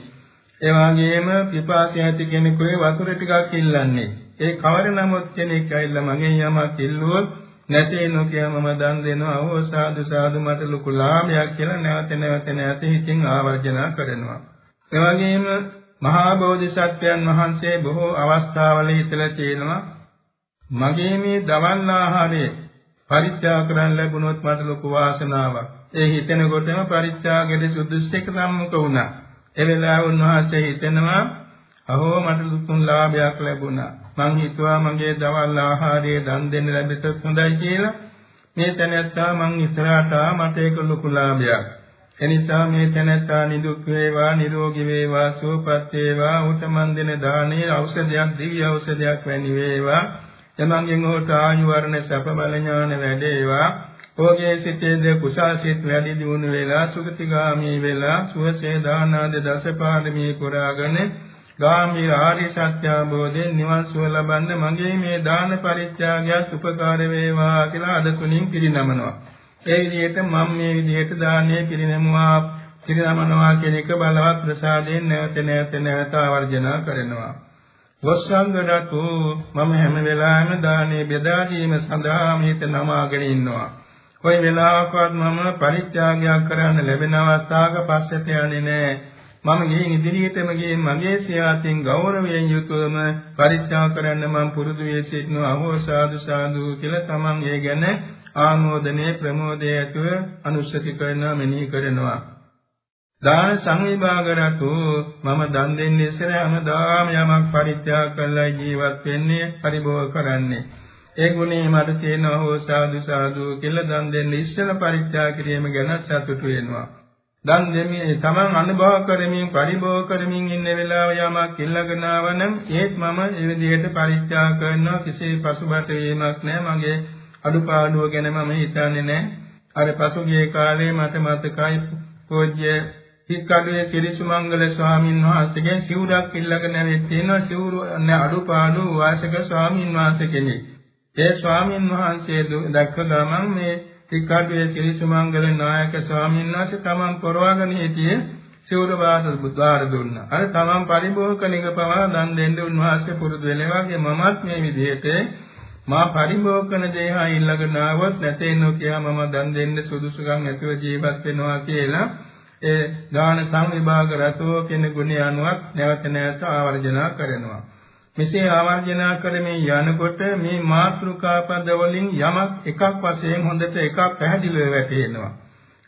ඒ වගේම පිපාසය ඇති කෙනෙකුයි වතුර ටිකක් ඉල්ලන්නේ. ඒ කවර නමුත් කෙනෙක් ඇවිල්ලා මගෙන් යමක් ඉල්ලුවොත් නැtei නොකියමම දන් දෙනවා ඕ සාදු සාදු මට ලොකු ලාභයක් කියලා නැවත නැවත නැවත හිතින් ආවර්ජනා කරනවා. ඒ වගේම මහා බෝධිසත්වයන් වහන්සේ බොහෝ අවස්ථාවල හිතලා තියෙනවා මගේ මේ දවල් ආහාරය පරිත්‍යාග කරන්න ලැබුණොත් මට ලොකු වාසනාවක්. ඒ හිතෙනකොටම පරිත්‍යාගයේ සුදුස්සෙක් සම්මුඛ වුණා. ඒ වෙලාව උන්වහන්සේ හිතෙනවා අහෝ මට ලොකු ලාභයක් ලැබුණා. මං හිතුවා මගේ දවල් ආහාරය දන් දෙන්න ලැබෙතොත් හොඳයි කියලා. මේ තැනැත්තා මං ඉස්සරහට මට ඒක ලොකු ලාභයක්. එනිසා මේ තැනැත්තා නිදුක් වේවා නිරෝගී වේවා සුවපත් වේවා උට මන් දෙන දානේ ඖෂධයක් දිව්‍ය ඖෂධයක් වැනි වේවා. එමන්ගෙන් ඔහුට ආයු වර්ණ සැප බල ඥාන වැඩේවා. ඔහුගේ සිතේද කුසල් සිත් වැඩි දියුණු වෙලා සුගතිගාමී වෙලා සුවසේ දානාද දසපාරමී පුරාගෙන ගාමී ආර්ය සත්‍ය අවබෝධයෙන් නිවන් සුව ලබන්න මගේ මේ දාන පරිත්‍යාගයත් උපකාර වේවා කියලා අද තුලින් පිරිනමනවා. ඒ විදිහට මම මේ විදිහට දානයේ පිරිනමුවා පිරිනමනවා කියන එක බලවත් ප්‍රසාදයෙන් නැවත නැවත නැවත ආවර්ජනා කරනවා. වස්සංගඩතු මම හැම වෙලාවෙම දානේ බෙදා දීම සඳහා මේත නමාගෙන ඉන්නවා. කොයි වෙලාවකවත් මම පරිත්‍යාගයක් කරන්න ලැබෙන අවස්ථාවක පස්සට යන්නේ නැහැ. මම ගිහින් ඉදිරියටම ගිහින් මගේ සියාතින් ගෞරවයෙන් යුතුවම පරිත්‍යාග කරන්න මම පුරුදු වී සිටිනවා අහෝ සාදු සාදු කියලා තමන් ඒ ගැන ආමෝදනයේ ප්‍රමෝදයේ ඇතුව අනුස්සති කරනවා මෙනෙහි කරනවා. දාන සංවිභාගරතු මම දන් දෙන්නේ ඉස්සර හැමදාම යමක් පරිත්‍යාග කරලා ජීවත් වෙන්නේ පරිභෝග කරන්නේ. ඒ ගුණේ මට තියෙනවා හෝ සාදු සාදු කියලා දන් දෙන්නේ ඉස්සර පරිත්‍යාග කිරීම ගැන සතුටු වෙනවා. දන් දෙමින් තමන් අනුභව කරමින් පරිභෝග කරමින් ඉන්න වෙලාව යමක් ඉල්ලගෙන ආවනම් ඒත් මම ඒ විදිහට පරිත්‍යාග කරනවා. කිසි පසුබට වීමක් නැහැ මගේ අඩුපාඩුව ගැන මම හිතන්නේ නැහැ අර පසුගිය කාලේ මට මතකයි පූජ්‍ය හික්කඩුවේ සිරිසුමංගල ස්වාමීන් වහන්සේගෙන් සිවුරක් ඉල්ලගෙන ඇවිත් තියෙනවා සිවුරු අඩුපාඩු වාසක ස්වාමීන් වහන්සේ කෙනෙක්. ඒ ස්වාමීන් වහන්සේ දැක්ක ගමන් මේ තික්කාටුවේ සිරිසුමංගල නායක ස්වාමීන් වහන්සේ තමන් පොරවාගෙන හිටියේ සිවුර වාස බුද්ධාර දුන්නා. අර තමන් පරිභෝග කණික පවා දන් දෙන්න උන්වහන්සේ පුරුදු වෙලා වගේ මමත් මේ විදිහට මා පරිභෝග කරන දේ හා ඊළඟට ආවොත් නැතේ නොකියා මම දන් දෙන්න සුදුසුකම් ඇතුව ජීවත් වෙනවා කියලා ඒ දාන සංවිභාග රතෝ කියන ගුණය අනුව නැවත නැවත ආවර්ජනා කරනවා. මෙසේ ආවර්ජනා කරමින් යනකොට මේ මාත්‍රිකා පද වලින් යමක් එකක් වශයෙන් හොඳට එකක් පැහැදිලිව වැටෙනවා.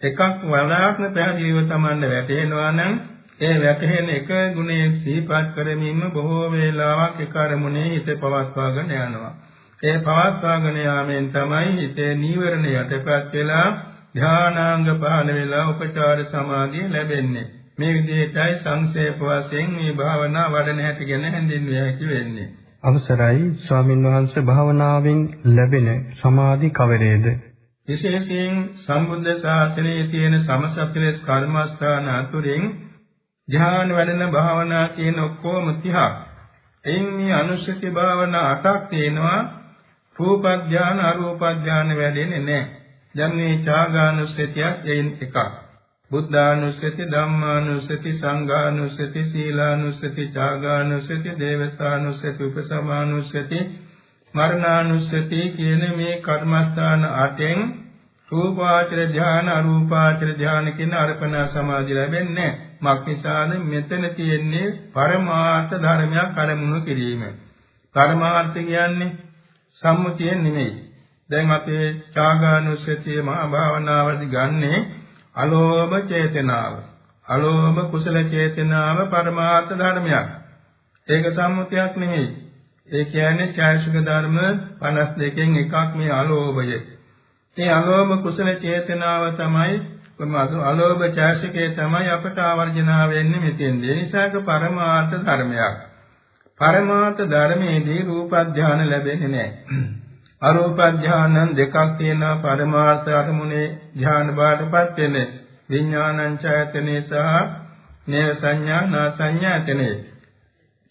එකක් වඩාත්ම පැහැදිලිව Tamanda වැටෙනවා නම් ඒ වැටහෙන එක ගුණයෙන් සිහිපත් කරමින්ම බොහෝ වේලාවක් එක අරමුණේ හිත පවත්වාගෙන යනවා. ඒ පවත්වාගෙන යාමෙන් තමයි හිතේ නීවරණ යටපත් වෙලා ධානාංග පහළ වෙලා උපචාර සමාධිය ලැබෙන්නේ. මේ විදිහටයි සංක්ෂේප වශයෙන් මේ භාවනා වඩන හැටි ගැන හැඳින්විය හැකි වෙන්නේ. අවසරයි ස්වාමින් වහන්සේ භාවනාවෙන් ලැබෙන සමාධි කවරේද? විශේෂයෙන් සම්බුද්ධ ශාසනයේ තියෙන සමසප්පලස් කර්මස්ථාන අතුරින් ධ්‍යාන වැඩෙන භාවනා කියන ඔක්කොම 30ක්. එයින් මේ අනුශිති භාවනා 8ක් තියෙනවා. රූප ධ්‍යාන අරූප ධ්‍යාන වැඩෙන්නේ නැහැ. දැන් මේ ඡාගානුස්සතියක් එයින් එකක්. බුද්ධානුස්සති ධම්මානුස්සති සංඝානුස්සති සීලානුස්සති ඡාගානුස්සති දේවස්ථානුස්සති උපසමානුස්සති මරණානුස්සති කියන මේ කර්මස්ථාන අටෙන් රූපාචර ධාන අරූපාචර ධාන කියන අර්පණා සමාධිය ලැබෙන්නේ මක්නිසාද මෙතන තියෙන්නේ පරමාර්ථ ධර්මයක් අරමුණු කිරීම. පරමාර්ථ කියන්නේ සම්මුතිය නෙමෙයි. දැන් අපේ ඡාගානුස්සතිය මහා භාවනාවදී ගන්නේ අලෝභ චේතනාව. අලෝභ කුසල චේතනාව පරමාර්ථ ධර්මයක්. ඒක සම්මුතියක් නෙමෙයි. ඒ කියන්නේ ඡායසික ධර්ම 52කින් එකක් මේ අලෝභය. මේ අලෝභ කුසල චේතනාව තමයි අලෝභ ඡායසිකේ තමයි අපට ආවර්ජනා වෙන්නේ මෙතෙන්දී. ඒ නිසාක පරමාර්ථ ධර්මයක්. පරමාර්ථ ධර්මයේදී රූප ධානය ලැබෙන්නේ නැහැ. අරූප ධානං දෙකක් තියෙනවා පරමාර්ථ අරමුණේ ධාන බාටපත් වෙන්නේ විඥානං ඡායතනේ සහ නේව සංඥා නා සංඥාතනේ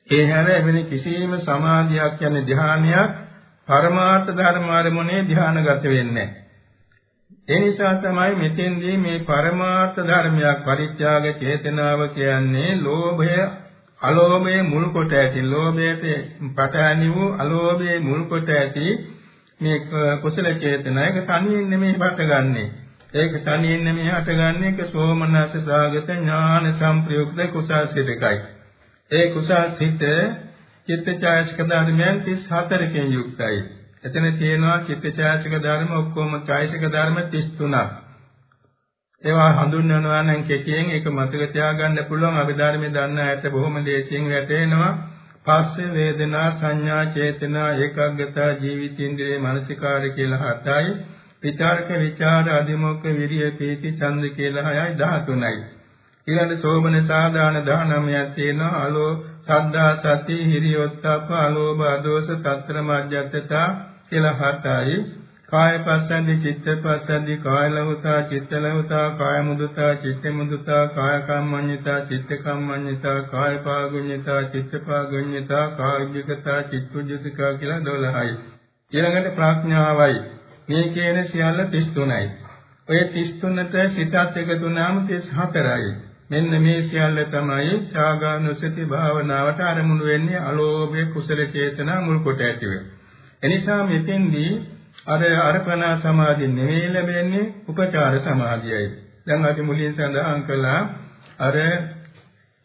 ඒ හැර වෙන කිසිම සමාධියක් යන ධානයක් පරමාර්ථ ධර්ම අරමුණේ ධානගත වෙන්නේ ඒ නිසා තමයි මෙතෙන්දී මේ පරමාර්ථ ධර්මයක් පරිත්‍යාග චේතනාව කියන්නේ ලෝභය අලෝභයේ මුල් කොට ඇති ලෝභයට පටහැනි වූ අලෝභයේ මුල් කොට ඇති මේ කුසල චේතනයක තනියෙන් නෙමෙයි හටගන්නේ. ඒක තනියෙන් නෙමෙයි හටගන්නේ ඒක සෝමනස සාගත ඥාන සංප්‍රයුක්ත කුසල සිතකයි. ඒ කුසල සිත චිත්තචෛසික ධර්මයන් 34කින් යුක්තයි. එතන තියෙනවා චිත්තචෛසික ධර්ම ඔක්කොම චෛසික ධර්ම 33ක්. ඒවා හඳුන්වනවා නම් කෙටියෙන් ඒක මතක තියාගන්න පුළුවන් අභිධර්මයේ දන්න ඇයට බොහොම දේශයෙන් වැටෙනවා. පස්සේ වේදනා සංඥා චේතනා ඒකාග්‍රතා ජීවිතින්ද්‍රයේ මානසිකාරය කියලා හතයි. විචාරක විචාර අධිමොක්ඛ විරිය පීති ඡන්ද කියලා හයයි 13යි ඊළඟ සෝමන සාදාන 19ක් තියෙනවා. අලෝ සද්දා සති හිරියොත්ප්ප අලෝභ අදෝස තත්තර මජ්ජත්තතා කියලා හතයි. කාය පස්සන්දි චිත්ත පස්සන්දි කාය ලහුතා චිත්ත ලහුතා කාය මුදුතා චිත්ත මුදුතා කාය කම්මඤ්ඤතා චිත්ත කම්මඤ්ඤතා කාය පාගුඤ්ඤතා චිත්ත පාගුඤ්ඤතා කාය විකතා චිත්ත උජ්ජතිකා කියලා 12යි ඊළඟට ප්‍රඥාවයි. මේ කියන සියල්ල 33යි ඔය 33ට සිතත් එකතු වුණාම 34යි මෙන්න මේ සියල්ල තමයි ඡාගානුසති භාවනාවට අරමුණු වෙන්නේ අලෝභය කුසල චේතනා මුල් කොට ඇතිව. එනිසා මෙතෙන්දී අර අර්පණා සමාධිය නෙවෙයි ලැබෙන්නේ උපචාර සමාධියයි. දැන් අපි මුලින් සඳහන් කළා අර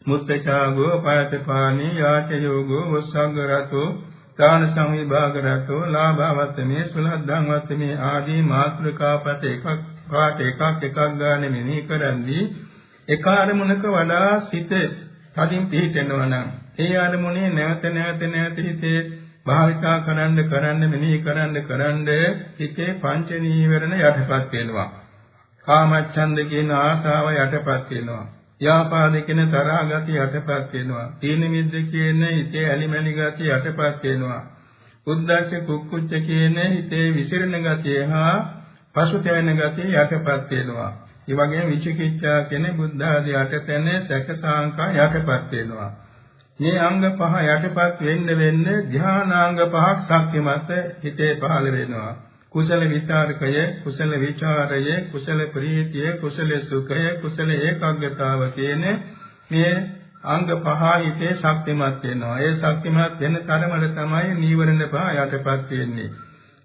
මුත්තචාගෝ පායතපානි යාච යෝගෝ වස්සග්ගරතෝ දාන සංවිභාගරතෝ ලාභවත්තමේ සුලද්ධංවත්තමේ ආදී මාත්‍රකාපත එකක් පාට එකක් එකක් ගන්න මෙනෙහි කරන්දී එක අරමුණක වඩා සිත තදින් පිහිටෙනවා නම් ඒ අරමුණේ නැවත නැවත නැවත හිතේ භාවිතා කරන්න කරන්න මෙනෙහි කරන්න කරන්න හිතේ පංච නීවරණ යටපත් වෙනවා. කාමච්ඡන්ද කියන ආශාව යටපත් වෙනවා. ව්‍යාපාද කියන තරහ ගති යටපත් වෙනවා. තීන මිද්ද කියන හිතේ ඇලිමැලි ගති යටපත් වෙනවා. උද්දච්ච කුක්කුච්ච කියන හිතේ විසිරෙන ගතිය හා පසුතැවෙන ගතිය යටපත් වෙනවා. ඒ වගේම විචිකිච්ඡා කියන බුද්ධ ආදී යටතැන සැක සාංකා යටපත් වෙනවා. මේ අංග පහ යටපත් වෙන්න වෙන්න ධානාංග පහක් ශක්තිමත් හිතේ පහළ වෙනවා. කුසල විචාරකය, කුසල විචාරය, කුසල ප්‍රීතිය, කුසල සුඛය, කුසල ඒකාග්‍රතාව කියන මේ අංග පහ හිතේ ශක්තිමත් වෙනවා. ඒ ශක්තිමත් වෙන තරමට තමයි නීවරණ පහ යටපත් වෙන්නේ.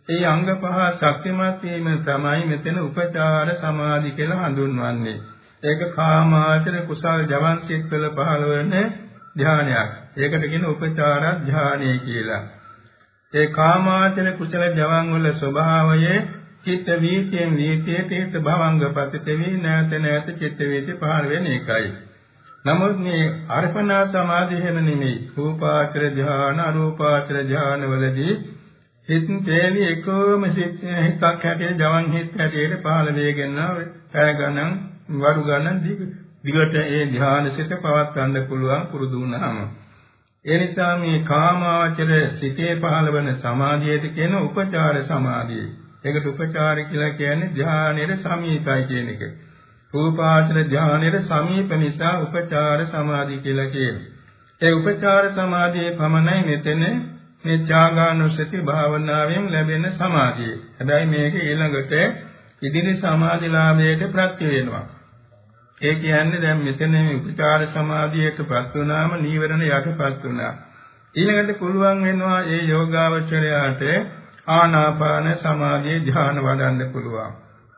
ඒ අංග පහ ශක්තිමත් වීම තමයි මෙතන උපචාර සමාධි කියලා හඳුන්වන්නේ. ඒක කාමාචර කුසල් ජවන් සිත් වල පහළ වෙන ධානයක්. ඒකට කියන උපචාර ධානය කියලා. ඒ කාමාචර කුසල ජවන් වල ස්වභාවය චිත්ත වීතියෙන් වීතියට හිත භවංග පතිතේ නැත නැත චිත්ත වීති පහළ වෙන එකයි. නමුත් මේ අර්පණා සමාධිය හැම නෙමෙයි. රූපාචර ධාන, අරූපාචර ධාන වලදී හිත තේලි එකම සිත් හිතක් හැටියට ජවන් හිත හැටියට පහළ වේගෙන පැය ගණන් වරු ගණන් දිගට ඒ ධ්‍යාන සිත පවත්වන්න පුළුවන් පුරුදු වුණාම ඒ නිසා මේ කාමාවචර සිතේ පහළ වෙන සමාධියට කියන උපචාර සමාධිය. ඒකට උපචාර කියලා කියන්නේ ධ්‍යානයේ සමීපයි කියන එක. රූපාචර ධ්‍යානයේ සමීප නිසා උපචාර සමාධිය කියලා කියනවා. ඒ උපචාර සමාධියේ පමණයි මෙතන මේ ත්‍යාගානුස්සති භාවනාවෙන් ලැබෙන සමාධිය. හැබැයි මේක ඊළඟට ඉදිරි සමාධිලාභයට ප්‍රත්‍ය වෙනවා. ඒ කියන්නේ දැන් මෙතන උපචාර සමාධියටපත් වුණාම නීවරණ යටපත් වුණා. ඊළඟට පුළුවන් වෙනවා මේ යෝගාවචරයාට ආනාපාන සමාධියේ ධ්‍යාන වඩන්න පුළුවන්.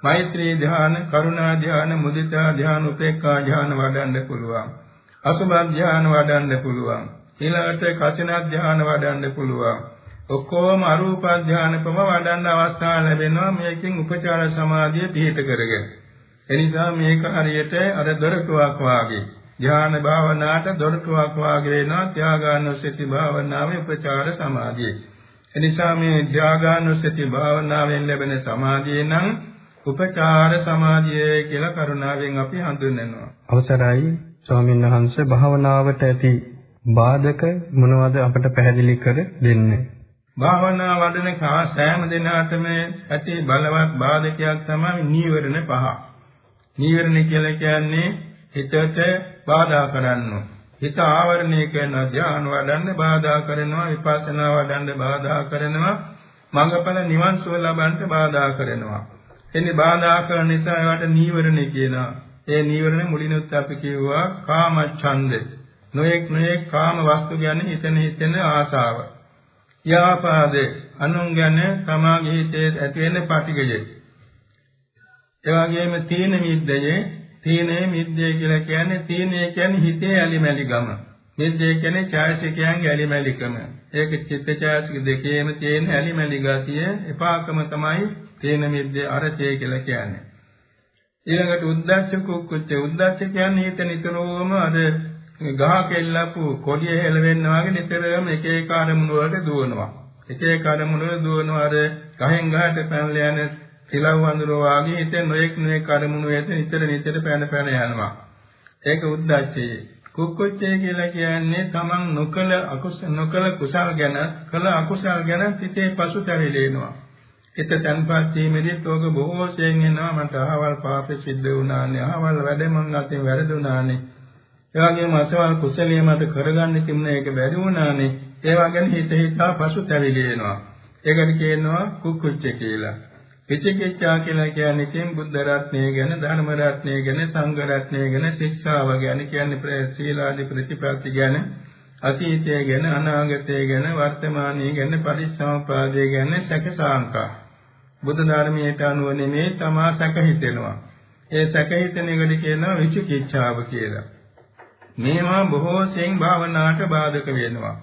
මෛත්‍රී ධ්‍යාන, කරුණා ධ්‍යාන, මුදිතා ධ්‍යාන, උපේක්ඛා ධ්‍යාන වඩන්න පුළුවන්. අසුභ ධ්‍යාන වඩන්න පුළුවන්. ඊළඟට කසින ධ්‍යාන වඩන්න පුළුවන්. ඔක්කොම අරූප ධ්‍යාන පම වඩන්න අවස්ථාව ලැබෙනවා මේකෙන් උපචාර සමාධිය පිහිට කරගෙන. එනිසා මේක හරියට අර දොරටුවක් වාගේ ධ්‍යාන භාවනාවට දොරටුවක් වාගේ වෙනවා ත්‍යාගානුස්සති භාවනාවේ උපචාර සමාධිය. එනිසා මේ ත්‍යාගානුස්සති භාවනාවෙන් ලැබෙන සමාධිය නම් උපචාර සමාධිය කියලා කරුණාවෙන් අපි හඳුන්වනවා. අවසරයි ස්වාමීන් වහන්සේ භාවනාවට ඇති බාධක මොනවද අපට පැහැදිලි කර දෙන්නේ? භාවනා වඩන කා සෑම දිනකටම ඇති බලවත් බාධකයක් තමයි නීවරණ පහ. නීවරණ කියලා කියන්නේ හිතට බාධා කරනවා. හිත ආවරණය කරන ධ්‍යාන වඩන්න බාධා කරනවා, විපස්සනා වඩන්න බාධා කරනවා, මඟඵල නිවන් සුව ලබන්න බාධා කරනවා. එන්නේ බාධා කරන නිසා ඒවට නීවරණ කියනවා. ඒ නීවරණ මුලිනුත් අපි කිව්වා කාමච්ඡන්දේ නොඑක් නොඑක් කාම වස්තු ගැන හිතන හිතන ආශාව. ව්‍යාපාද අනුන් ගැන තමාගේ හිතේ ඇති වෙන පටිගය. ඒ වගේම තීන මිද්දයේ තීනේ මිද්දේ කියලා කියන්නේ තීනේ කියන්නේ හිතේ ඇලිමැලි ගම. මිද්දේ කියන්නේ ඡායසිකයන්ගේ ඇලිමැලිකම. ඒක චිත්ත ඡායසික දෙකේම තියෙන ඇලිමැලි ගතිය එපාකම තමයි තීන මිද්දේ අරතේ කියලා කියන්නේ. ඊළඟට උද්දච්ච කුක්කුච්ච උද්දච්ච කියන්නේ හිත නිතරම අර ගහ කෙල්ලපු කොඩිය හෙලවෙන්න වගේ නිතරම එක එක අරමුණු වලට දුවනවා. එක එක අරමුණු වල දුවනවා අර ගහෙන් ගහට පැනලා යන සිලව් වඳුර වාගේ හිතෙන් නොඑක් නොඑක් අරමුණු වලට නිතර නිතර පැන පැන යනවා. ඒක උද්දච්චය. කුක්කුච්චය කියලා කියන්නේ තමන් නොකල අකුසල නොකල කුසල් ගැන කළ අකුසල් ගැන සිතේ පසුතැවිලෙනවා. හිත තන්පත් වීමේදී තෝක බොහෝ සෙන් එනවා මට අහවල් පාපෙ සිද්ධ වුණානේ අහවල් වැඩ මං අතින් වැරදුනානේ ඒ වගේම අසවල් කුසලයේ මට කරගන්න තිබුණ එක බැරි වුණානේ. ඒවා ගැන හිත හිතා පසුතැවිලි වෙනවා. ඒකට කියනවා කුකුච්ච කියලා. විචිකිච්ඡා කියලා කියන්නේ තින් බුද්ධ රත්නය ගැන, ධර්ම රත්නය ගැන, සංඝ රත්නය ගැන, ශික්ෂාව ගැන කියන්නේ සීලාදී ප්‍රතිපත්ති ගැන, අතීතය ගැන, අනාගතය ගැන, වර්තමානය ගැන, පරිසම්පාදය ගැන සැකසාංකා. බුද්ධ ධර්මයට අනුව නෙමේ තමා සැක හිතෙනවා. ඒ සැක හිතන එකට කියනවා විචිකිච්ඡාව කියලා. මේවා බොහෝ සෙයින් භාවනාවට බාධක වෙනවා.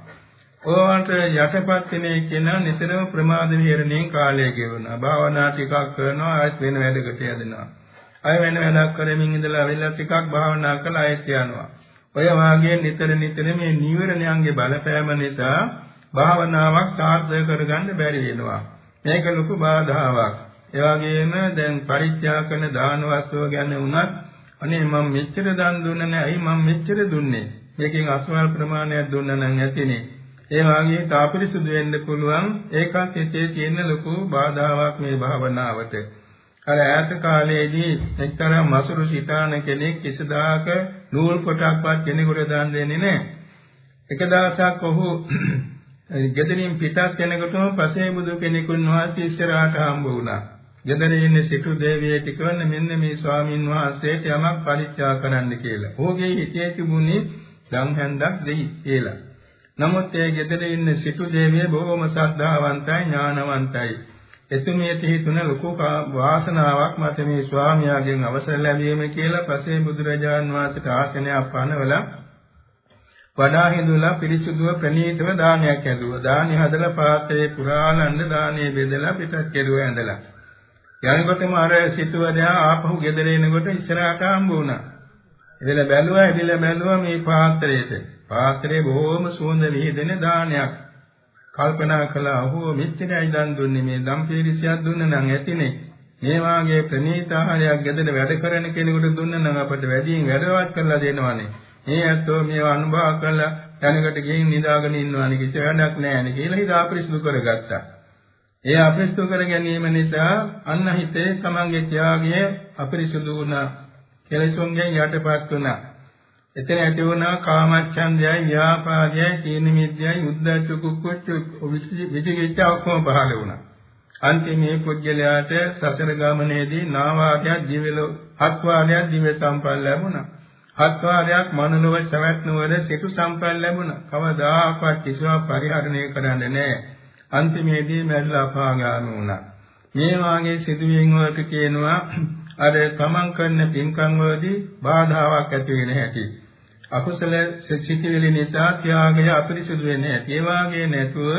ඕවට යටපත් වෙන කෙනා නිතරම ප්‍රමාද විහරණයෙන් කාලය ගෙවනවා. භාවනා ටිකක් කරනවා ආයෙත් වෙන වැඩකට යදෙනවා. අය වෙන වැඩක් කරමින් ඉඳලා වෙලා ටිකක් භාවනා කළා ආයෙත් යනවා. ඔය වාගේ නිතර නිතර මේ නීවරණයන්ගේ බලපෑම නිසා භාවනාවක් සාර්ථක කරගන්න බැරි වෙනවා. මේක ලොකු බාධාවක්. ඒ වගේම දැන් පරිත්‍යාග කරන දාන වස්තුව ගැන වුණත් අනේ මම මෙච්චර දන් දුන්නේ නැහැ. ඇයි මම මෙච්චර දුන්නේ? මේකෙන් අසවල් ප්‍රමාණයක් දුන්නා නම් ඇතිනේ. ඒ වගේ තාපරිසුදු වෙන්න පුළුවන් ඒකත් හිතේ තියෙන ලොකු බාධාවක් මේ භාවනාවට. අර ඈත කාලයේදී එක්තරා මසුරු සිතාන කෙනෙක් කිසිදාක නූල් කොටක්වත් කෙනෙකුට දන් දෙන්නේ නැහැ. එක දවසක් ඔහු <clears throat> ගෙදරින් පිටත් වෙනකොටම පසේ බුදු කෙනෙකුන් වහන්සේ ඉස්සරහට හම්බ වුණා. ගෙදර ඉන්න සිටු දේවියට කිව්වන මෙන්න මේ ස්වාමින් වහන්සේට යමක් පරිත්‍යාග කරන්න කියලා. ඔහුගේ හිතේ තිබුණේ දම් හැන්දක් දෙයි කියලා. නමුත් ඒ ගෙදර ඉන්න සිටු දේවිය බොහොම ශ්‍රද්ධාවන්තයි ඥානවන්තයි. එතුමියට හිතුණ ලොකු වාසනාවක් මත මේ ස්වාමියාගෙන් අවසර ලැබීම කියලා පසේ බුදුරජාන් වහන්සේට ආසනයක් පනවලා වඩා හිඳුලා පිරිසුදුව ප්‍රණීතව දානයක් ඇදුවා. දානි හදලා පාත්‍රයේ පුරාලන්න දානේ බෙදලා පිටත් කෙරුවා ඇඳලා. යනකොටම අර සිටුවදා ආපහු ගෙදර එනකොට ඉස්සරහට හම්බ වුණා. එදලා බැලුවා, එදලා බැලුවා මේ පාත්‍රයට. පාත්‍රයේ බොහොම සුවඳ විහිදෙන දානයක්. කල්පනා කළා, "ඔහු මෙච්චරයි දන් දුන්නේ මේ දම්පීරිසියක් දුන්න නම් ඇතිනේ." මේ වාගේ ප්‍රණීත ආහාරයක් ගෙදර වැඩ කරන කෙනෙකුට දුන්න නම් අපට වැඩියෙන් වැඩවත් කරලා දෙනවනේ. මේ ඇත්තෝ මේවා අනුභව කරලා දැනකට ගිහින් නිදාගෙන ඉන්නවනේ කිසි වැඩක් නැහැ නේ කියලා හිත අපරිසුදු කරගත්තා. ඒ අපරිසුදු කර ගැනීම නිසා අන්න හිතේ තමන්ගේ ත්‍යාගය අපරිසුදු වුණා. කෙලෙසුන්ගෙන් යටපත් වුණා. එතන ඇති වුණා කාමච්ඡන්දයයි ව්‍යාපාදයයි තීන මිද්‍යයි උද්ධච්ච කුක්කුච්ච විචිකිච්ඡා ඔක්කොම පහළ වුණා. අන්තිමේ පුජ්‍යලයාට සසර ගමනේදී නාවාදයක් දිවෙල අත්වාදයක් දිව සම්පන්න ලැබුණා. හත්වාරයක් මනෝලව සවැත් නුවර සිටු සම්පන්න ලැබුණා. කවදාකවත් කිසිවක් පරිහරණය කරන්න නැහැ. අන්තිමේදී මැරිලා අපාගාමී වුණා. මේ වාගේ සිදුවීම් වලට කියනවා අර තමන් කරන පින්කම් වලදී බාධාවක් ඇති වෙන හැටි. අකුසල සිතිවිලි නිසා ත්‍යාගය අපිරිසුදු වෙන හැටි. ඒ වාගේ නැතුව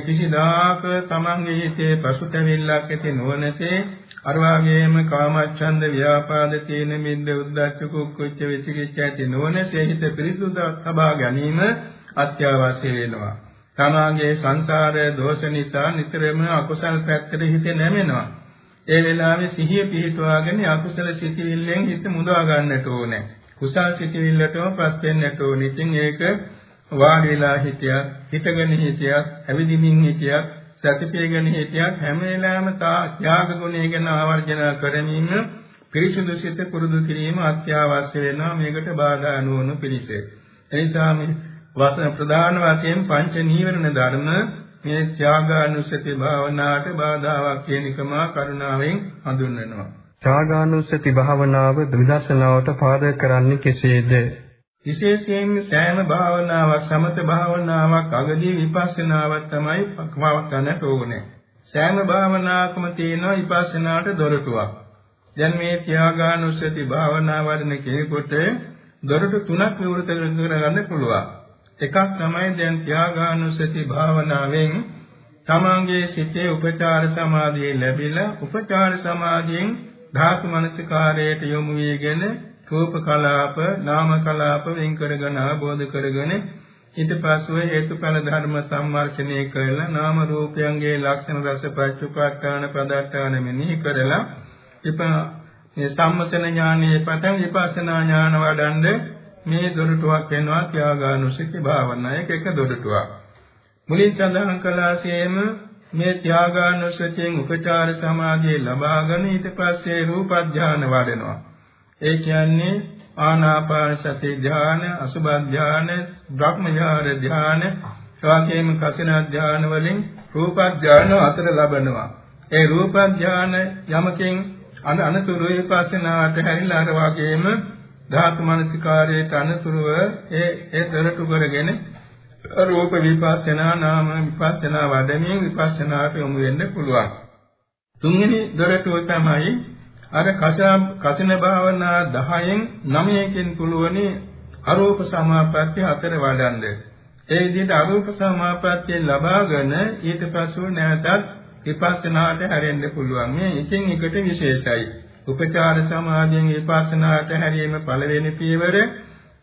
කිසිදාක තමන්ගේ හිතේ පසුතැවිල්ලක් ඇති නොවනසේ අර වාගේම කාමච්ඡන්ද ව්‍යාපාද තීන මිද්ද උද්ධච්ච කුක්කුච්ච විචිකිච්ඡ ඇති නොවනසේ හිත පිරිසුදු තබා ගැනීම අත්‍යවශ්‍ය වෙනවා. තමාගේ සංසාර දෝෂ නිසා නිතරම අකුසල් පැත්තට හිත නැමෙනවා. ඒ වෙලාවේ සිහිය පිහිටුවාගෙන අකුසල සිතිවිල්ලෙන් හිත මුදවා ගන්නට ඕනේ. කුසල් සිතිවිල්ලටමපත් වෙන්නට ඕනේ. ඉතින් ඒක වාඩි වෙලා හිටියත්, හිටගෙන හිටියත්, ඇවිදිමින් හිටියත්, සතිපේගෙන හිටියත් හැම වෙලාවෙම ත්‍යාග ගුණය ගැන ආවර්ජන කරමින් පිරිසුදු සිත පුරුදු කිරීම අත්‍යවශ්‍ය වෙනවා මේකට බාධා නොවන පිළිස. එනිසා මේ වසන ප්‍රධාන වශයෙන් පංච නීවරණ ධර්ම මේ ත්‍යාගානුස්සති භාවනාවට බාධාවක් කියන එකම කරුණාවෙන් හඳුන්වනවා. ත්‍යාගානුස්සති භාවනාව විදර්ශනාවට පාදක කරන්නේ කෙසේද? විශේෂයෙන් සෑම භාවනාවක් සමත භාවනාවක් අගදී විපස්සනාවක් තමයි පවත්වන්නට ඕනේ. සෑම භාවනාවකම තියෙනවා විපස්සනාට දොරටුවක්. දැන් මේ ත්‍යාගානුස්සති භාවනා වඩන කෙනෙකුට දොරටු තුනක් විවෘත කරගන්න පුළුවන්. එකක් තමයි දැන් ත්‍යාගානුස්සති භාවනාවෙන් තමන්ගේ සිතේ උපචාර සමාධිය ලැබිලා උපචාර සමාධියෙන් ධාතු මනසිකාරයට යොමු වීගෙන රූප කලාප, නාම කලාප වෙන් කරගෙන ආબોධ කරගෙන ඊට පස්ව හේතුඵල ධර්ම සම්වර්ෂණය කරලා නාම රූපයන්ගේ ලක්ෂණ රස පච්චුපට්ඨාන පදට්ඨාන මෙනෙහි කරලා ඉප මේ සම්මසන ඥානයේ පටන් විපස්සනා ඥාන වඩන්ඩ මේ දොරටුවක් වෙනවා ත්‍යාගානුසති භාවනා එක එක දොරටුවක් මුලින් සඳහන් කළාseම මේ ත්‍යාගානුසතියෙන් උපචාර සමාධිය ලබාගෙන ඊට පස්සේ රූප ධානය වඩනවා ඒ කියන්නේ ආනාපාන සති ධාන, අසුභ ධාන, බ්‍රහ්ම විහාර ධාන, ශාකේම කසින ධාන වලින් රූප ධාන අතර ලබනවා. ඒ රූප ධාන යමකින් අනතුරු විපස්සනාට හැරිලා අර වගේම ධාතු මනසිකාරයේ අනතුරුව ඒ ඒ දරටු කරගෙන රූප විපස්සනා නාම විපස්සනා වඩමින් විපස්සනාට යොමු වෙන්න පුළුවන්. තුන්වෙනි දරටුව තමයි අර කසින භාවනා 10න් 9කින් පුළුවනි අරූප සමාපatti හතර වඩන්ද. ඒ විදිහට අරූප සමාපatti ලබාගෙන ඊට පසු නැවතත් විපස්සනාට හැරෙන්න පුළුවන්. මේ එකින් එකට විශේෂයි. උපචාර සමාධියෙන් විපස්සනාට හැරීම පළවෙනි පියවර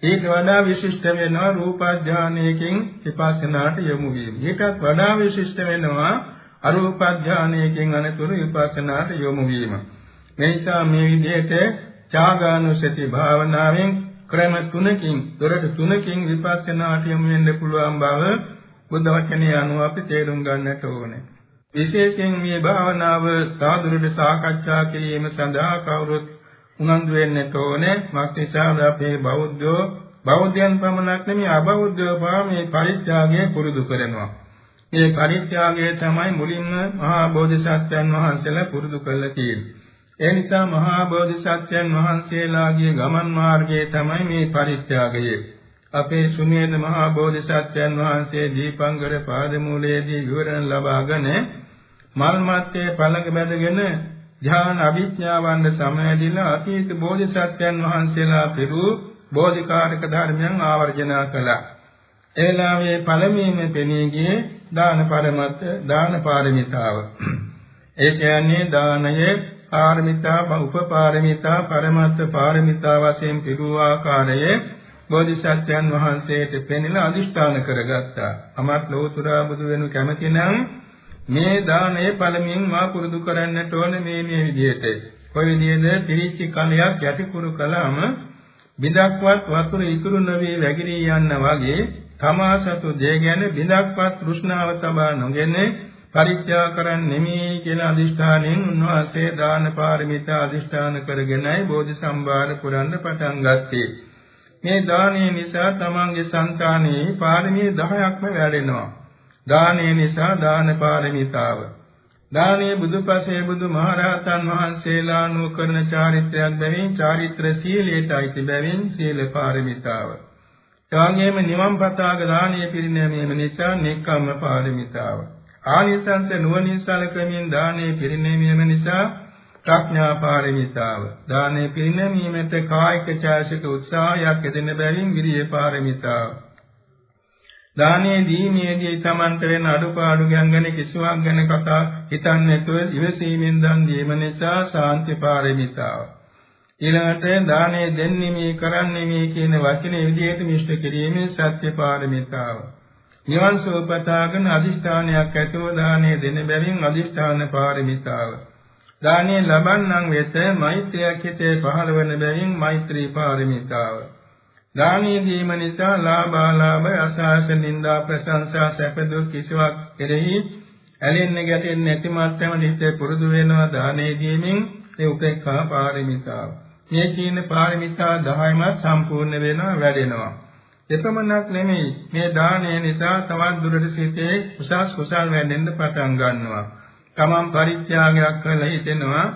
ඊට වඩා විශිෂ්ට වෙනවා රූප ධානයකින් විපස්සනාට යොමු වීම. ඊටත් වඩා විශිෂ්ට වෙනවා අරූප ධානයකින් අනතුරු විපස්සනාට යොමු වීම. මේ නිසා මේ විදිහට ඡාගානුසති භාවනාවෙන් ක්‍රම තුනකින් දොරට තුනකින් විපස්සනාට යොමු වෙන්න පුළුවන් බව බුද්ධ වචනේ අනුව අපි තේරුම් ගන්නට ඕනේ. විශේෂයෙන් මේ භාවනාව සාදුරට සාකච්ඡා කිරීම සඳහා කවුරුත් උනන්දු වෙන්නට ඕනේ. මක්නිසාද අපේ බෞද්ධෝ බෞද්ධයන් පමණක් නෙමෙයි අබෞද්ධයෝ පවා මේ පරිත්‍යාගය පුරුදු කරනවා. මේ පරිත්‍යාගය තමයි මුලින්ම මහා බෝධිසත්වයන් වහන්සේලා පුරුදු කළා කියන්නේ. ඒ නිසා මහා බෝධිසත්වයන් වහන්සේලාගේ ගමන් මාර්ගය තමයි මේ පරිත්‍යාගය. අපේ සුමේද මහා බෝධිසත්වයන් වහන්සේ දීපංගර පාදමූලයේදී විවරණ ලබාගෙන මල් මැත්තේ පළඟ බැඳගෙන ධ්‍යාන අභිඥාවන්ද සමයදීලා අතීත බෝධිසත්වයන් වහන්සේලා පෙරූ බෝධිකාරක ධර්මයන් ආවර්ජනා කළා. එලාවේ පළමුවෙන් පෙනී ගියේ දාන පරමත දාන පාරමිතාව. ඒ කියන්නේ දානයේ පාරමිතා උපපාරමිතා පරමත්ත පාරමිතා වශයෙන් පිරූ ආකාරයේ බෝධිසත්වයන් වහන්සේට පෙනෙන අදිෂ්ඨාන කරගත්තා. අමත් ලෝතුරා බුදු වෙනු කැමති නම් මේ දාණය පළමුවෙන් මා පුරුදු කරන්නට ඕන මේ මේ විදිහට. කොයි විදිහේද පිරිච්ච කලයක් යටිකුරු කළාම බිඳක්වත් වතුර ඉතුරු නොවේ වැగిරී යන්න වගේ තමා සතු දේ ගැන බිඳක්වත් තෘෂ්ණාව තබා නොගෙන පරිත්‍යාග කරන්නෙමි කියලා අදිෂ්ඨානෙන් උන්වහන්සේ දාන පාරමිතා අදිෂ්ඨාන කරගෙනයි බෝධි සම්භාර පුරන්න පටන් ගත්තේ. මේ දානය නිසා තමන්ගේ సంతානෙහි පාරමී 10ක්ම වැඩෙනවා. දානය නිසා දාන පාරමිතාව. දානයේ බුදුපසේ බුදු මහරහතන් වහන්සේලා අනුකරන චාරිත්‍රයක් බැවින් චාරිත්‍ර සීලයට අයිති බැවින් සීල පාරමිතාව. එවැගේම නිවන් පතාග දානීය පිරිනැමීම නිසා නෙක්ඛම්ම පාරමිතාව. ආනිසංස නුවණින් සලකමින් දානයේ පිරිනැමීම නිසා ප්‍රඥා පාරමිතාව දානේ පිරිනැමීමට කායික ඡාසික උත්සාහයක් යෙදෙන බැවින් විරිය පාරමිතාව දානේ දීමේදී තමන්ට වෙන අඩුපාඩු ගැන කිසිවක් ගැන කතා හිතන්නේ නැතුව ඉවසීමෙන් දන් දීම නිසා සාන්ති පාරමිතාව. ඊළඟට දානේ දෙන්නේ මේ කරන්නේ මේ කියන වචනේ විදිහට මිෂ්ඨ කිරීමේ සත්‍ය පාරමිතාව. නිවන් සෝපතාගෙන අදිෂ්ඨානයක් ඇතුව දානේ දෙන බැවින් අදිෂ්ඨාන පාරමිතාව. දානීය ලබන්නන් වෙත මෛත්‍රියක් හිතේ පහළ වන බැවින් මෛත්‍රී පාරමිතාව. දානීය දීම නිසා ලාභාලාභ අසහස නිന്ദා ප්‍රශංසා සැප දුක් කිසිවක් කෙරෙහි ඇලෙන්නේ ගැටෙන්නේ නැති මාත්‍රම හිතේ පුරුදු වෙනවා දානීය දීමෙන් ඒ උපේක්ඛා පාරමිතාව. මේ කියන පාරමිතා 10ම සම්පූර්ණ වෙනවා වැඩෙනවා. එපමණක් නෙමෙයි මේ දානය නිසා තවත් දුරට සිටේ කුසස් කුසල් වැඩෙන්න පටන් ගන්නවා. තමන් පරිත්‍යාගයක් කළ හිතෙනවා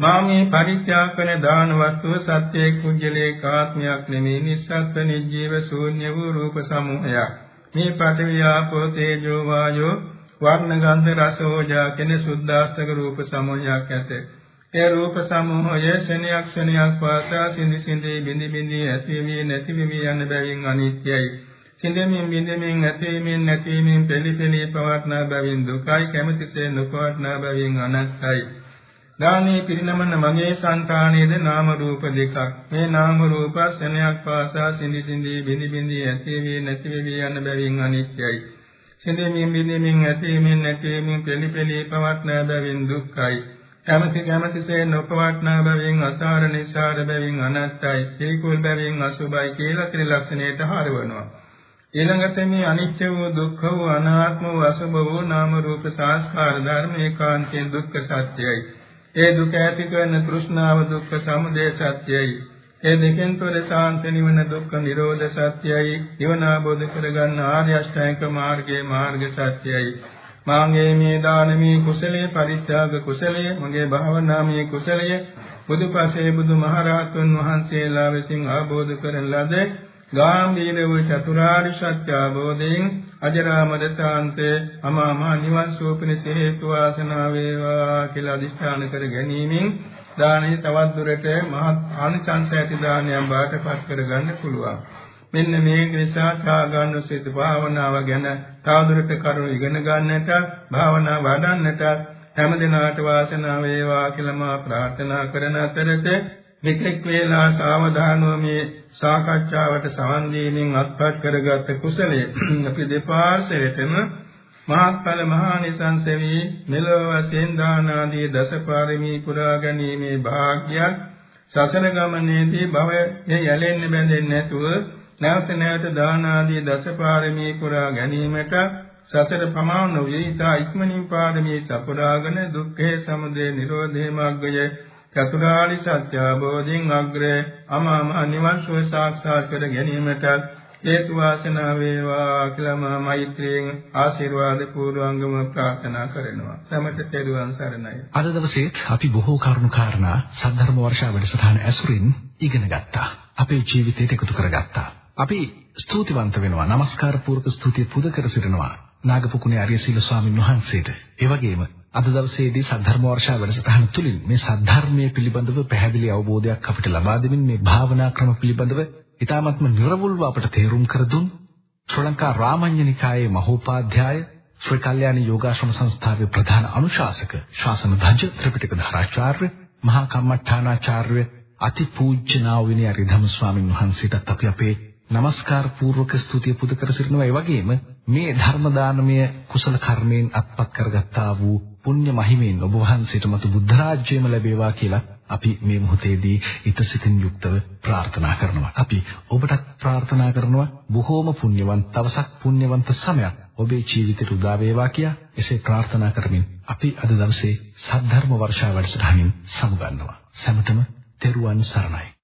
මා මේ පරිත්‍යාග කළ දාන වස්තුව සත්‍යයේ කුජලයේ කාත්මයක් නෙමේ නිස්සත්ත්ව නිජීව ශූන්‍ය වූ රූප සමූහයක්. මේ පඨවි ආපෝ තේජෝ වායෝ වර්ණ ගන්ධ රස ඕජා කියන සුද්ධාස්තක රූප සමූහයක් ඇත. ඒ රූප සමූහය ශනියක් ශනියක් පාසා සිඳි සිඳි බිඳි බිඳි ඇති වී නැති වී යන බැවින් අනිත්‍යයි. සිඳෙමින් බිඳෙමින් ඇතීමෙන් නැතිවීමෙන් පෙළි පෙළි පවත්නා බැවින් දුකයි කැමැතිසේ නොපවත්නා බැවින් අනත්තයි. දානේ පිරිනමන මගේ సంతානයේද නාම රූප දෙකක්. මේ නාම රූප සෙනයක් පාසා සිඳි සිඳි බිඳි බිඳි ඇතිවී නැතිවී යන බැවින් අනිත්‍යයි. සිඳෙමින් බිඳෙමින් ඇතීමෙන් නැතිවීමෙන් පෙළි පෙළි පවත්නා බැවින් දුක්ඛයි. කැමැති කැමැතිසේ නොපවත්නා බැවින් අසාර නිසාර බැවින් අනත්තයි. පිළිකුල් බැවින් අසුභයි කියලා ත්‍රිලක්ෂණයට හරවනවා. ඊළඟට මේ අනිත්‍ය වූ දුක්ඛ වූ අනාත්ම වූ අසුභ වූ නාම රූප සංස්කාර ධර්ම ඒකාන්තයෙන් දුක්ඛ සත්‍යයි. ඒ දුක ඇති කරන තෘෂ්ණාව දුක්ඛ සමුදය සත්‍යයි. ඒ දෙකෙන් තොර සාන්ත නිවන දුක්ඛ නිරෝධ සත්‍යයි. නිවන අවබෝධ කරගන්න ආර්ය අෂ්ටාංග මාර්ගයේ මාර්ග සත්‍යයි. මාගේ මේ දානමේ කුසලයේ පරිත්‍යාග කුසලයේ මගේ භාවනාමේ කුසලයේ බුදුපසේ බුදුමහරහතුන් වහන්සේලා විසින් ආબોධ කරන ලද ගාම්භීර වූ චතුරාර්ය සත්‍ය අවබෝධයෙන් අජරාමර ශාන්තේ අමාමා නිවන් සෝපිනස හේතු වාසනා වේවා කියලා අදිෂ්ඨාන කර ගැනීමෙන් දානෙ තවත් දුරට මහත් ආනිසංස ඇති දානයක් බාටපත් කරගන්න පුළුවන්. මෙන්න මේ නිසා ඡාගන්න සිත භාවනාව ගැන තවදුරට කරුණු ඉගෙන ගන්නට භාවනා වඩන්නට හැම දිනාට වාසනාව වේවා කියලා මා ප්‍රාර්ථනා කරන අතරතේ මෙතෙක් වේලා සාවධානව මේ සාකච්ඡාවට සමන් දීමෙන් අත්පත් කරගත් කුසලයේ <clears throat> අපි දෙපාර්ශ්වයටම මහත්ඵල මහානිසංස වේ මෙලොව වශයෙන් දාන ආදී දසපාරමී පුරා ගැනීමේ වාග්යත් සසන ගමනේදී භවයේ යැලෙන්න බැඳෙන්නේ නැතුව නැවත නැවත දාන ආදී දසපාරමී පුරා ගැනීමට සසර ප්‍රමාණ වූ ඊතා ඉක්මනින් පාරමී සපුරාගෙන දුක්ඛේ සමුදය නිරෝධේ මාර්ගය චතුරාර්ය සත්‍ය අවබෝධයෙන් අග්‍රේ අමාම නිවන් සුව සාක්ෂාත් කර ගැනීමට හේතු වාසනා වේවා කියලා මා මෛත්‍රියෙන් ආශිර්වාද පූර්වංගම ප්‍රාර්ථනා කරනවා. සමත තෙරුවන් සරණයි. අද දවසේ අපි බොහෝ කරුණු කාරණා සද්ධර්ම වර්ෂා වැඩසටහන ඇසුරින් ඉගෙන ගත්තා. අපේ ජීවිතයට එකතු කරගත්තා. අපි ස්තුතිවන්ත වෙනවා. নমස්කාර පූර්වක ස්තුතිය පුද කර සිටිනවා. නාගපුකුණේ ආර්යසීල ස්වාමීන් වහන්සේට. ඒ වගේම අද දවසේදී සද්ධර්ම වර්ෂා වැඩසටහන තුලින් මේ සද්ධර්මයේ පිළිබඳව පැහැදිලි අවබෝධයක් අපිට ලබා දෙමින් මේ භාවනා ක්‍රම පිළිබඳව ඊ타මත්ම නිර්වුල්ව අපට තේරුම් කර දුන් ශ්‍රී ලංකා රාමඤ්ඤනිකායේ මහෝපාධ්‍යාය ශ්‍රී කල්යාණ යෝගාශ්‍රම සංස්ථාවේ ප්‍රධාන අනුශාසක ශාසන ධජ ත්‍රිපිටක ධාරාචාර්ය මහා කම්මඨානාචාර්ය අතිපූජ්‍ය නා වූ විනය රිධම ස්වාමින් වහන්සේටත් අපි අපේ নমස්කාර පූර්වක ස්තුතිය පුද කර සිටිනවා ඒ වගේම මේ ධර්ම දානමය කුසල කර්මයෙන් අත්පත් කරගත්තා වූ පුණ්‍ය මහිමෙන් ඔබ වහන්සේට මතු බුද්ධ රාජ්‍යයම ලැබේවා කියලා අපි මේ මොහොතේදී ඊතසිතින් යුක්තව ප්‍රාර්ථනා කරනවා. අපි ඔබටත් ප්‍රාර්ථනා කරනවා බොහෝම පුණ්‍යවන්ත දවසක් පුණ්‍යවන්ත සමයක් ඔබේ ජීවිතයට උදා වේවා කියා එසේ ප්‍රාර්ථනා කරමින් අපි අද දවසේ සද්ධර්ම වර්ෂා වැඩසටහනින් සමුගන්නවා. සැමටම තෙරුවන් සරණයි.